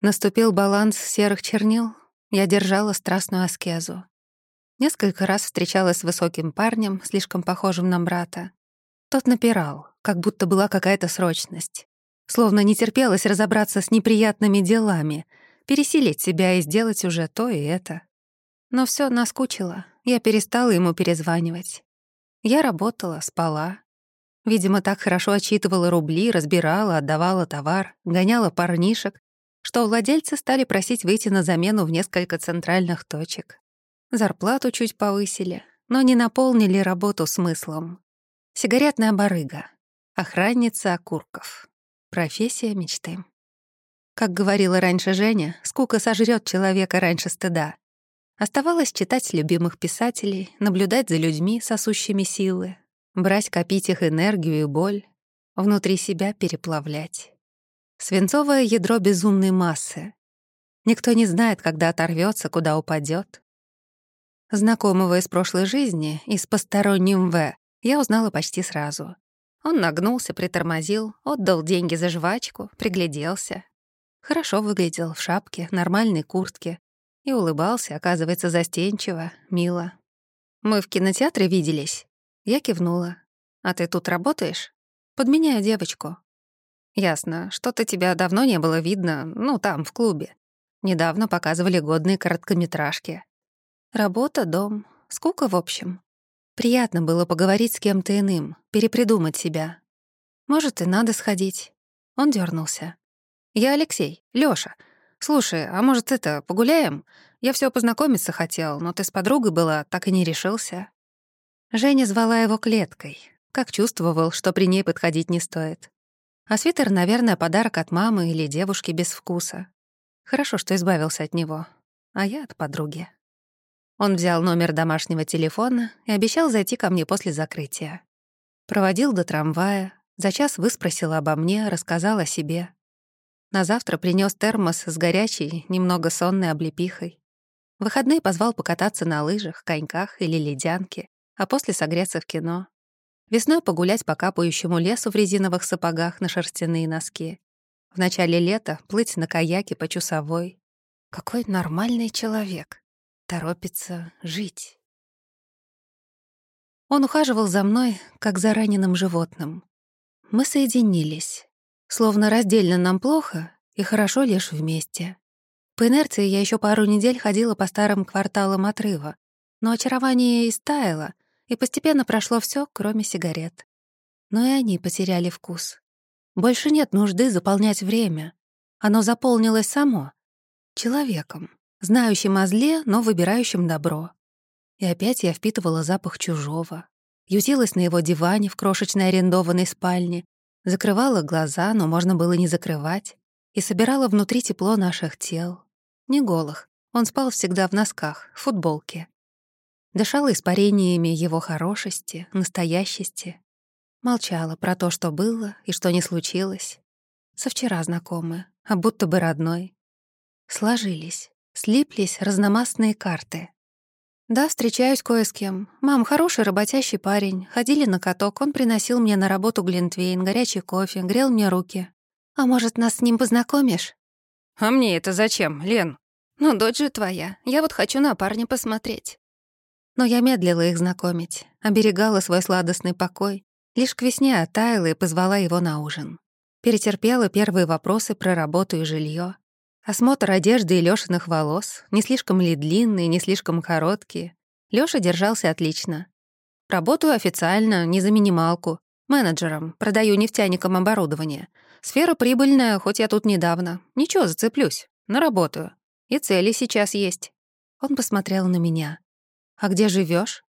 Наступил баланс серых чернил. Я держала страстную аскезу. Несколько раз встречалась с высоким парнем, слишком похожим на брата. Тот напирал, как будто была какая-то срочность. Словно не терпелось разобраться с неприятными делами, пересилить себя и сделать уже то и это. Но все наскучило, я перестала ему перезванивать. Я работала, спала. Видимо, так хорошо отчитывала рубли, разбирала, отдавала товар, гоняла парнишек, что владельцы стали просить выйти на замену в несколько центральных точек. Зарплату чуть повысили, но не наполнили работу смыслом. Сигаретная барыга, охранница окурков. Профессия мечты. Как говорила раньше Женя, скука сожрет человека раньше стыда. Оставалось читать любимых писателей, наблюдать за людьми, сосущими силы, брать, копить их энергию и боль, внутри себя переплавлять. Свинцовое ядро безумной массы. Никто не знает, когда оторвется, куда упадет. Знакомого из прошлой жизни, из посторонним В, я узнала почти сразу. Он нагнулся, притормозил, отдал деньги за жвачку, пригляделся. Хорошо выглядел в шапке, нормальной куртке. И улыбался, оказывается, застенчиво, мило. «Мы в кинотеатре виделись?» Я кивнула. «А ты тут работаешь?» «Подменяю девочку». «Ясно. Что-то тебя давно не было видно, ну, там, в клубе. Недавно показывали годные короткометражки. Работа, дом, скука в общем. Приятно было поговорить с кем-то иным, перепридумать себя. Может, и надо сходить. Он дернулся. «Я Алексей, Лёша. Слушай, а может, это, погуляем? Я все познакомиться хотел, но ты с подругой была, так и не решился». Женя звала его клеткой, как чувствовал, что при ней подходить не стоит. А свитер, наверное, подарок от мамы или девушки без вкуса. Хорошо, что избавился от него, а я от подруги. Он взял номер домашнего телефона и обещал зайти ко мне после закрытия. Проводил до трамвая, за час выспросил обо мне, рассказал о себе. На завтра принес термос с горячей, немного сонной облепихой. В выходные позвал покататься на лыжах, коньках или ледянке, а после согреться в кино. Весной погулять по капающему лесу в резиновых сапогах на шерстяные носки. В начале лета плыть на каяке по часовой. Какой нормальный человек торопится жить. Он ухаживал за мной, как за раненым животным. Мы соединились. Словно раздельно нам плохо и хорошо лишь вместе. По инерции я еще пару недель ходила по старым кварталам отрыва, но очарование истаяло, и постепенно прошло все, кроме сигарет. Но и они потеряли вкус. Больше нет нужды заполнять время. Оно заполнилось само. Человеком знающим о зле, но выбирающим добро. И опять я впитывала запах чужого. Ютилась на его диване в крошечной арендованной спальне, закрывала глаза, но можно было не закрывать, и собирала внутри тепло наших тел. Не голых, он спал всегда в носках, в футболке. Дышала испарениями его хорошести, настоящести. Молчала про то, что было и что не случилось. Со вчера знакомы, а будто бы родной. Сложились слиплись разномастные карты. Да, встречаюсь кое с кем. Мам, хороший работящий парень. Ходили на каток, он приносил мне на работу глинтвейн, горячий кофе, грел мне руки. А может, нас с ним познакомишь? А мне это зачем, Лен? Ну, дочь же твоя. Я вот хочу на парня посмотреть. Но я медлила их знакомить, оберегала свой сладостный покой. Лишь к весне оттаяла и позвала его на ужин. Перетерпела первые вопросы про работу и жилье. Осмотр одежды и Лёшиных волос, не слишком ли длинные, не слишком короткие. Лёша держался отлично. Работаю официально, не за минималку. Менеджером, продаю нефтяникам оборудование. Сфера прибыльная, хоть я тут недавно. Ничего, зацеплюсь. Наработаю. И цели сейчас есть. Он посмотрел на меня. «А где живешь?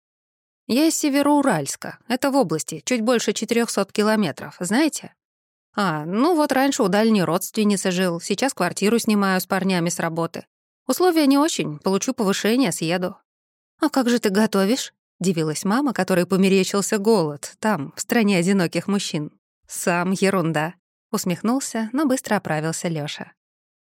«Я из Североуральска. Это в области, чуть больше 400 километров. Знаете?» А, ну вот раньше у дальней родственницы жил, сейчас квартиру снимаю с парнями с работы. Условия не очень, получу повышение, съеду. А как же ты готовишь? Дивилась мама, которой померещился голод, там, в стране одиноких мужчин. Сам ерунда. Усмехнулся, но быстро оправился Лёша.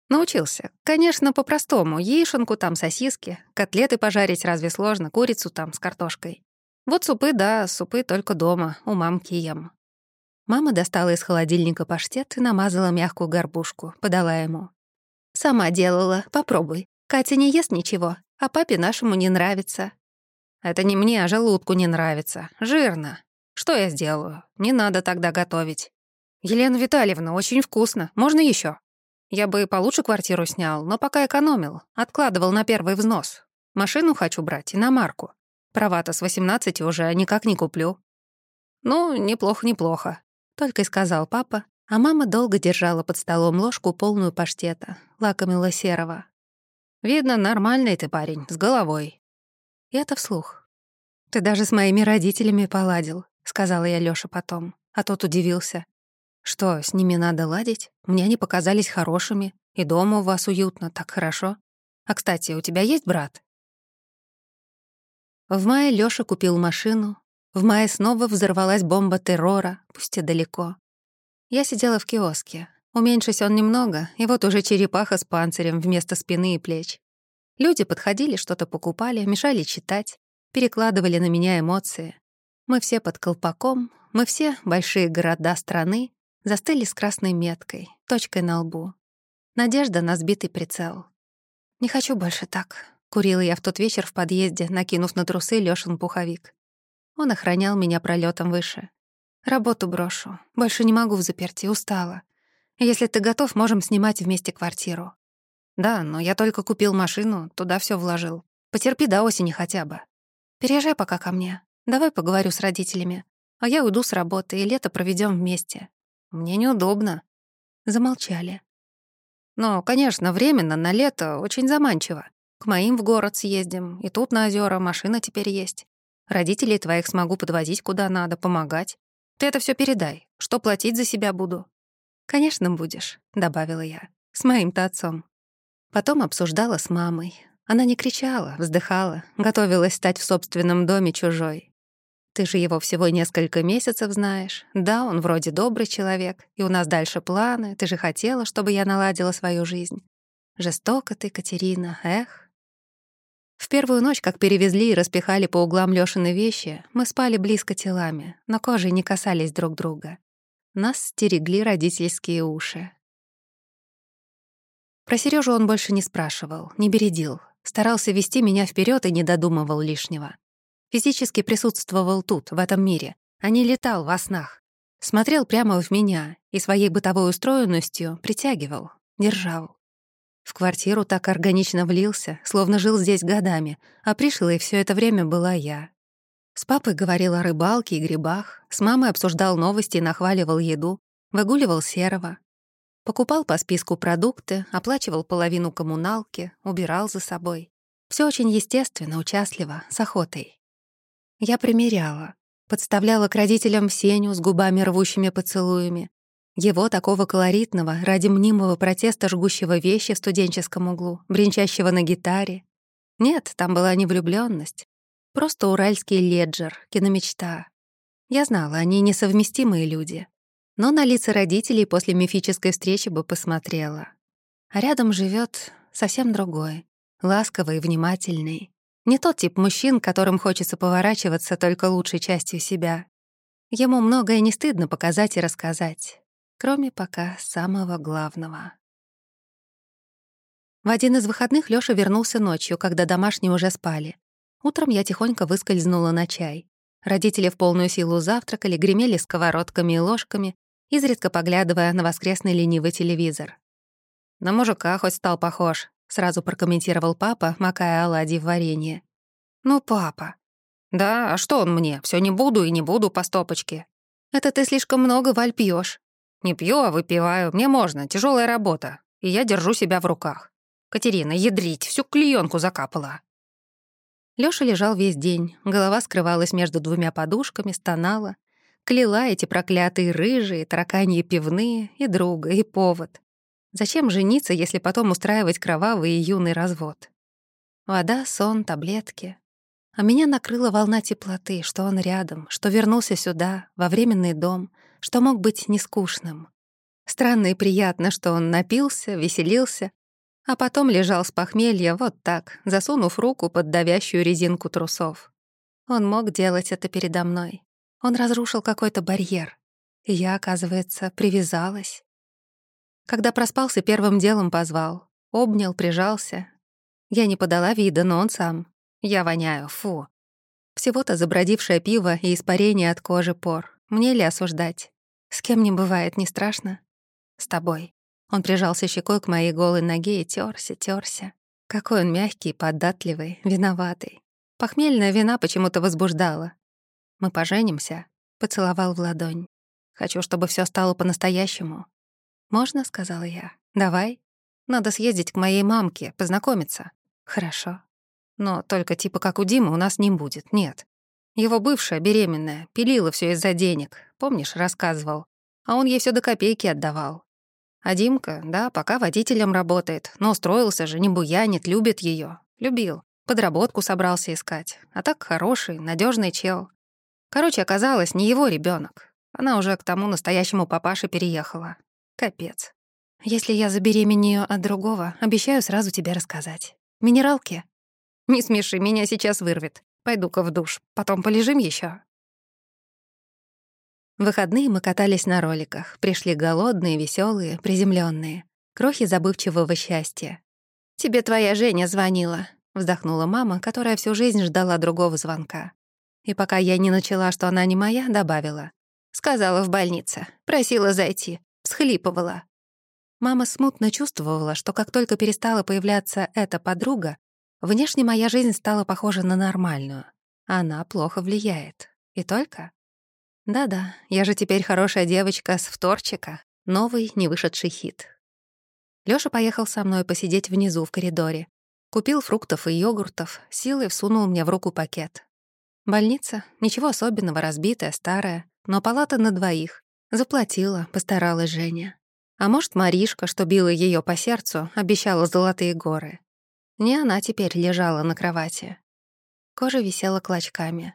Научился. Конечно, по-простому. Яишенку там, сосиски. Котлеты пожарить разве сложно? Курицу там с картошкой. Вот супы, да, супы только дома, у мамки ем. Мама достала из холодильника паштет и намазала мягкую горбушку, подала ему. «Сама делала, попробуй. Катя не ест ничего, а папе нашему не нравится». «Это не мне, а желудку не нравится. Жирно. Что я сделаю? Не надо тогда готовить». «Елена Витальевна, очень вкусно. Можно еще? Я бы получше квартиру снял, но пока экономил. Откладывал на первый взнос. Машину хочу брать, и на марку. Права-то с 18 уже никак не куплю». «Ну, неплохо-неплохо», — только и сказал папа, а мама долго держала под столом ложку, полную паштета, лакомила серого. «Видно, нормальный ты парень, с головой». И это вслух. «Ты даже с моими родителями поладил», — сказала я Лёше потом, а тот удивился. «Что, с ними надо ладить? Мне они показались хорошими, и дома у вас уютно, так хорошо. А, кстати, у тебя есть брат?» В мае Лёша купил машину. В мае снова взорвалась бомба террора, пусть и далеко. Я сидела в киоске. Уменьшись он немного, и вот уже черепаха с панцирем вместо спины и плеч. Люди подходили, что-то покупали, мешали читать, перекладывали на меня эмоции. Мы все под колпаком, мы все, большие города страны, застыли с красной меткой, точкой на лбу. Надежда на сбитый прицел. «Не хочу больше так», — курила я в тот вечер в подъезде, накинув на трусы Лёшин пуховик. Он охранял меня пролетом выше. Работу брошу. Больше не могу в заперти, устала. Если ты готов, можем снимать вместе квартиру. Да, но я только купил машину, туда все вложил. Потерпи до осени хотя бы. Переезжай пока ко мне. Давай поговорю с родителями. А я уйду с работы, и лето проведем вместе. Мне неудобно. Замолчали. Но, конечно, временно, на лето очень заманчиво. К моим в город съездим, и тут на озера машина теперь есть. Родителей твоих смогу подвозить куда надо, помогать. Ты это все передай. Что платить за себя буду?» «Конечно, будешь», — добавила я. «С моим-то отцом». Потом обсуждала с мамой. Она не кричала, вздыхала, готовилась стать в собственном доме чужой. Ты же его всего несколько месяцев знаешь. Да, он вроде добрый человек, и у нас дальше планы. Ты же хотела, чтобы я наладила свою жизнь. Жестоко ты, Катерина, эх. В первую ночь, как перевезли и распихали по углам Лёшины вещи, мы спали близко телами, но кожей не касались друг друга. Нас стерегли родительские уши. Про Сережу он больше не спрашивал, не бередил, старался вести меня вперед и не додумывал лишнего. Физически присутствовал тут, в этом мире, а не летал во снах. Смотрел прямо в меня и своей бытовой устроенностью притягивал, держал. В квартиру так органично влился, словно жил здесь годами, а пришлой все это время была я. С папой говорил о рыбалке и грибах, с мамой обсуждал новости и нахваливал еду, выгуливал серого. Покупал по списку продукты, оплачивал половину коммуналки, убирал за собой. Все очень естественно, участливо, с охотой. Я примеряла, подставляла к родителям Сеню с губами рвущими поцелуями, его, такого колоритного, ради мнимого протеста жгущего вещи в студенческом углу, бренчащего на гитаре. Нет, там была не влюблённость. Просто уральский леджер, киномечта. Я знала, они несовместимые люди. Но на лица родителей после мифической встречи бы посмотрела. А рядом живет совсем другой, ласковый, внимательный. Не тот тип мужчин, которым хочется поворачиваться только лучшей частью себя. Ему многое не стыдно показать и рассказать кроме пока самого главного. В один из выходных Лёша вернулся ночью, когда домашние уже спали. Утром я тихонько выскользнула на чай. Родители в полную силу завтракали, гремели сковородками и ложками, изредка поглядывая на воскресный ленивый телевизор. «На мужика хоть стал похож», — сразу прокомментировал папа, макая оладьи в варенье. «Ну, папа». «Да, а что он мне? Все не буду и не буду по стопочке». «Это ты слишком много, Валь, пьёшь. Не пью, а выпиваю. Мне можно, тяжелая работа. И я держу себя в руках. Катерина, ядрить, всю клеенку закапала. Лёша лежал весь день, голова скрывалась между двумя подушками, стонала. Кляла эти проклятые рыжие, тараканьи пивные, и друга, и повод. Зачем жениться, если потом устраивать кровавый и юный развод? Вода, сон, таблетки. А меня накрыла волна теплоты, что он рядом, что вернулся сюда, во временный дом, что мог быть нескучным. Странно и приятно, что он напился, веселился, А потом лежал с похмелья вот так, засунув руку под давящую резинку трусов. Он мог делать это передо мной. Он разрушил какой-то барьер. И я, оказывается, привязалась. Когда проспался, первым делом позвал. Обнял, прижался. Я не подала вида, но он сам. Я воняю, фу. Всего-то забродившее пиво и испарение от кожи пор. Мне ли осуждать? С кем не бывает, не страшно? С тобой. Он прижался щекой к моей голой ноге и терся, терся. Какой он мягкий, податливый, виноватый. Похмельная вина почему-то возбуждала. Мы поженимся. Поцеловал в ладонь. Хочу, чтобы все стало по-настоящему. «Можно?» — сказала я. «Давай. Надо съездить к моей мамке, познакомиться». «Хорошо. Но только типа как у Димы у нас не будет, нет. Его бывшая, беременная, пилила все из-за денег, помнишь, рассказывал. А он ей все до копейки отдавал. А Димка, да, пока водителем работает, но устроился же, не буянит, любит ее, Любил. Подработку собрался искать. А так хороший, надежный чел. Короче, оказалось, не его ребенок. Она уже к тому настоящему папаше переехала. Капец. Если я забеременею от другого, обещаю сразу тебе рассказать. Минералки? Не смеши, меня сейчас вырвет. Пойду-ка в душ, потом полежим еще. В выходные мы катались на роликах, пришли голодные, веселые, приземленные, крохи забывчивого счастья. «Тебе твоя Женя звонила», — вздохнула мама, которая всю жизнь ждала другого звонка. И пока я не начала, что она не моя, добавила. Сказала в больнице, просила зайти, всхлипывала. Мама смутно чувствовала, что как только перестала появляться эта подруга, Внешне моя жизнь стала похожа на нормальную. Она плохо влияет. И только? Да-да, я же теперь хорошая девочка с вторчика. Новый, невышедший хит. Лёша поехал со мной посидеть внизу в коридоре. Купил фруктов и йогуртов, силой всунул мне в руку пакет. Больница, ничего особенного, разбитая, старая, но палата на двоих. Заплатила, постаралась Женя. А может, Маришка, что била её по сердцу, обещала золотые горы. Не она теперь лежала на кровати. Кожа висела клочками.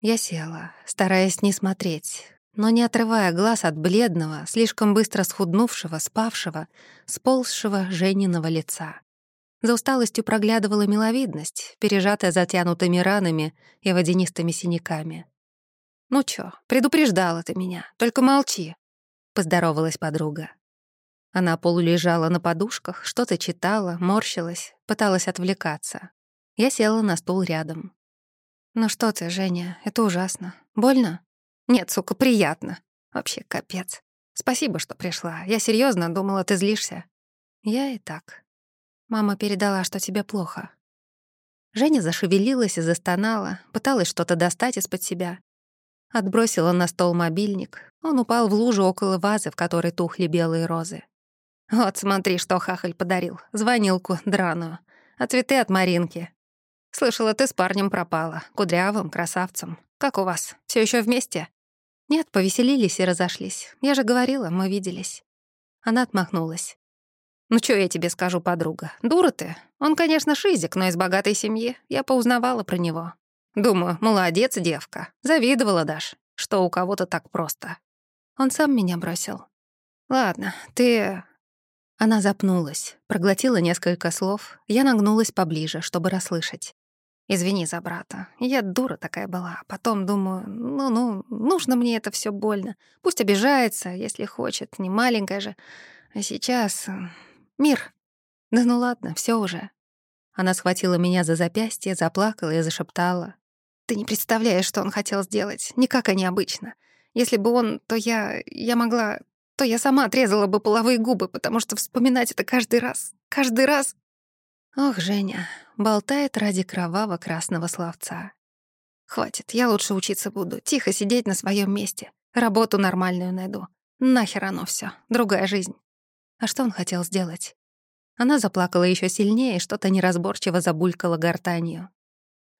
Я села, стараясь не смотреть, но не отрывая глаз от бледного, слишком быстро схуднувшего, спавшего, сползшего Жениного лица. За усталостью проглядывала миловидность, пережатая затянутыми ранами и водянистыми синяками. «Ну чё, предупреждала ты меня, только молчи», — поздоровалась подруга. Она полулежала на подушках, что-то читала, морщилась, пыталась отвлекаться. Я села на стул рядом. «Ну что ты, Женя, это ужасно. Больно?» «Нет, сука, приятно. Вообще капец. Спасибо, что пришла. Я серьезно думала, ты злишься». «Я и так. Мама передала, что тебе плохо». Женя зашевелилась и застонала, пыталась что-то достать из-под себя. Отбросила на стол мобильник. Он упал в лужу около вазы, в которой тухли белые розы. «Вот смотри, что хахаль подарил. Звонилку драную. А цветы от Маринки. Слышала, ты с парнем пропала. Кудрявым, красавцем. Как у вас? Все еще вместе?» «Нет, повеселились и разошлись. Я же говорила, мы виделись». Она отмахнулась. «Ну что я тебе скажу, подруга? Дура ты. Он, конечно, шизик, но из богатой семьи. Я поузнавала про него. Думаю, молодец, девка. Завидовала Даш, что у кого-то так просто. Он сам меня бросил. Ладно, ты она запнулась, проглотила несколько слов. Я нагнулась поближе, чтобы расслышать. «Извини за брата. Я дура такая была. Потом думаю, ну-ну, нужно мне это все больно. Пусть обижается, если хочет, не маленькая же. А сейчас... Э, мир. Да ну ладно, все уже». Она схватила меня за запястье, заплакала и зашептала. «Ты не представляешь, что он хотел сделать. Никак они обычно. Если бы он, то я... я могла то я сама отрезала бы половые губы, потому что вспоминать это каждый раз, каждый раз... Ох, Женя, болтает ради кроваво-красного словца. Хватит, я лучше учиться буду, тихо сидеть на своем месте, работу нормальную найду. Нахер оно все, другая жизнь. А что он хотел сделать? Она заплакала еще сильнее и что-то неразборчиво забулькала гортанью.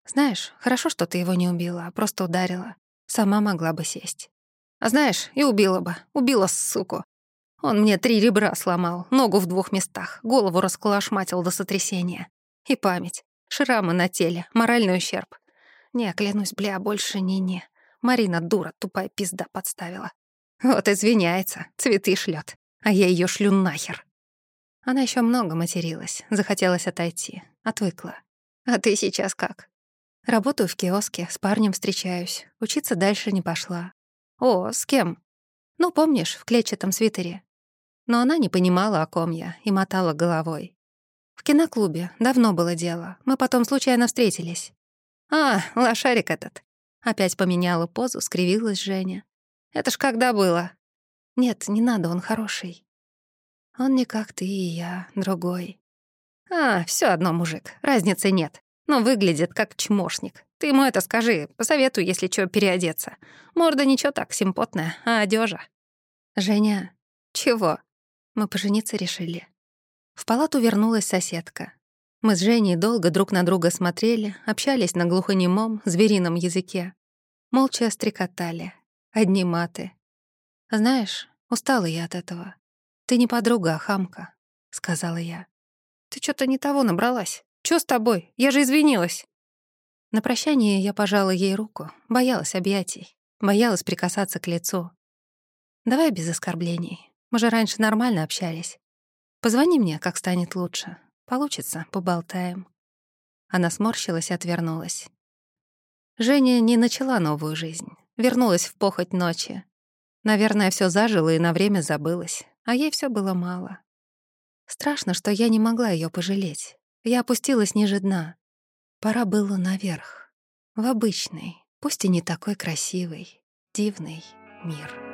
«Знаешь, хорошо, что ты его не убила, а просто ударила. Сама могла бы сесть. А знаешь, и убила бы. Убила, суку. Он мне три ребра сломал, ногу в двух местах, голову расколошматил до сотрясения. И память. Шрамы на теле, моральный ущерб. Не, клянусь, бля, больше не-не. Марина дура, тупая пизда подставила. Вот извиняется, цветы шлет, а я ее шлю нахер. Она еще много материлась, захотелось отойти, отвыкла. А ты сейчас как? Работаю в киоске, с парнем встречаюсь. Учиться дальше не пошла. О, с кем? Ну, помнишь, в клетчатом свитере. Но она не понимала, о ком я, и мотала головой. В киноклубе давно было дело. Мы потом случайно встретились. А, лошарик этот. Опять поменяла позу, скривилась Женя. Это ж когда было? Нет, не надо, он хороший. Он не как ты и я, другой. А, все одно, мужик, разницы нет но выглядит как чмошник. Ты ему это скажи, посоветуй, если что, переодеться. Морда ничего так, симпотная, а одежа. Женя, чего? Мы пожениться решили. В палату вернулась соседка. Мы с Женей долго друг на друга смотрели, общались на глухонемом, зверином языке. Молча стрекотали. Одни маты. «Знаешь, устала я от этого. Ты не подруга, а хамка», — сказала я. «Ты что то не того набралась. Чё с тобой? Я же извинилась». На прощание я пожала ей руку, боялась объятий, боялась прикасаться к лицу. «Давай без оскорблений. Мы же раньше нормально общались. Позвони мне, как станет лучше. Получится, поболтаем». Она сморщилась и отвернулась. Женя не начала новую жизнь, вернулась в похоть ночи. Наверное, все зажило и на время забылось, а ей все было мало. Страшно, что я не могла ее пожалеть. Я опустилась ниже дна. Пора было наверх, в обычный, пусть и не такой красивый, дивный мир.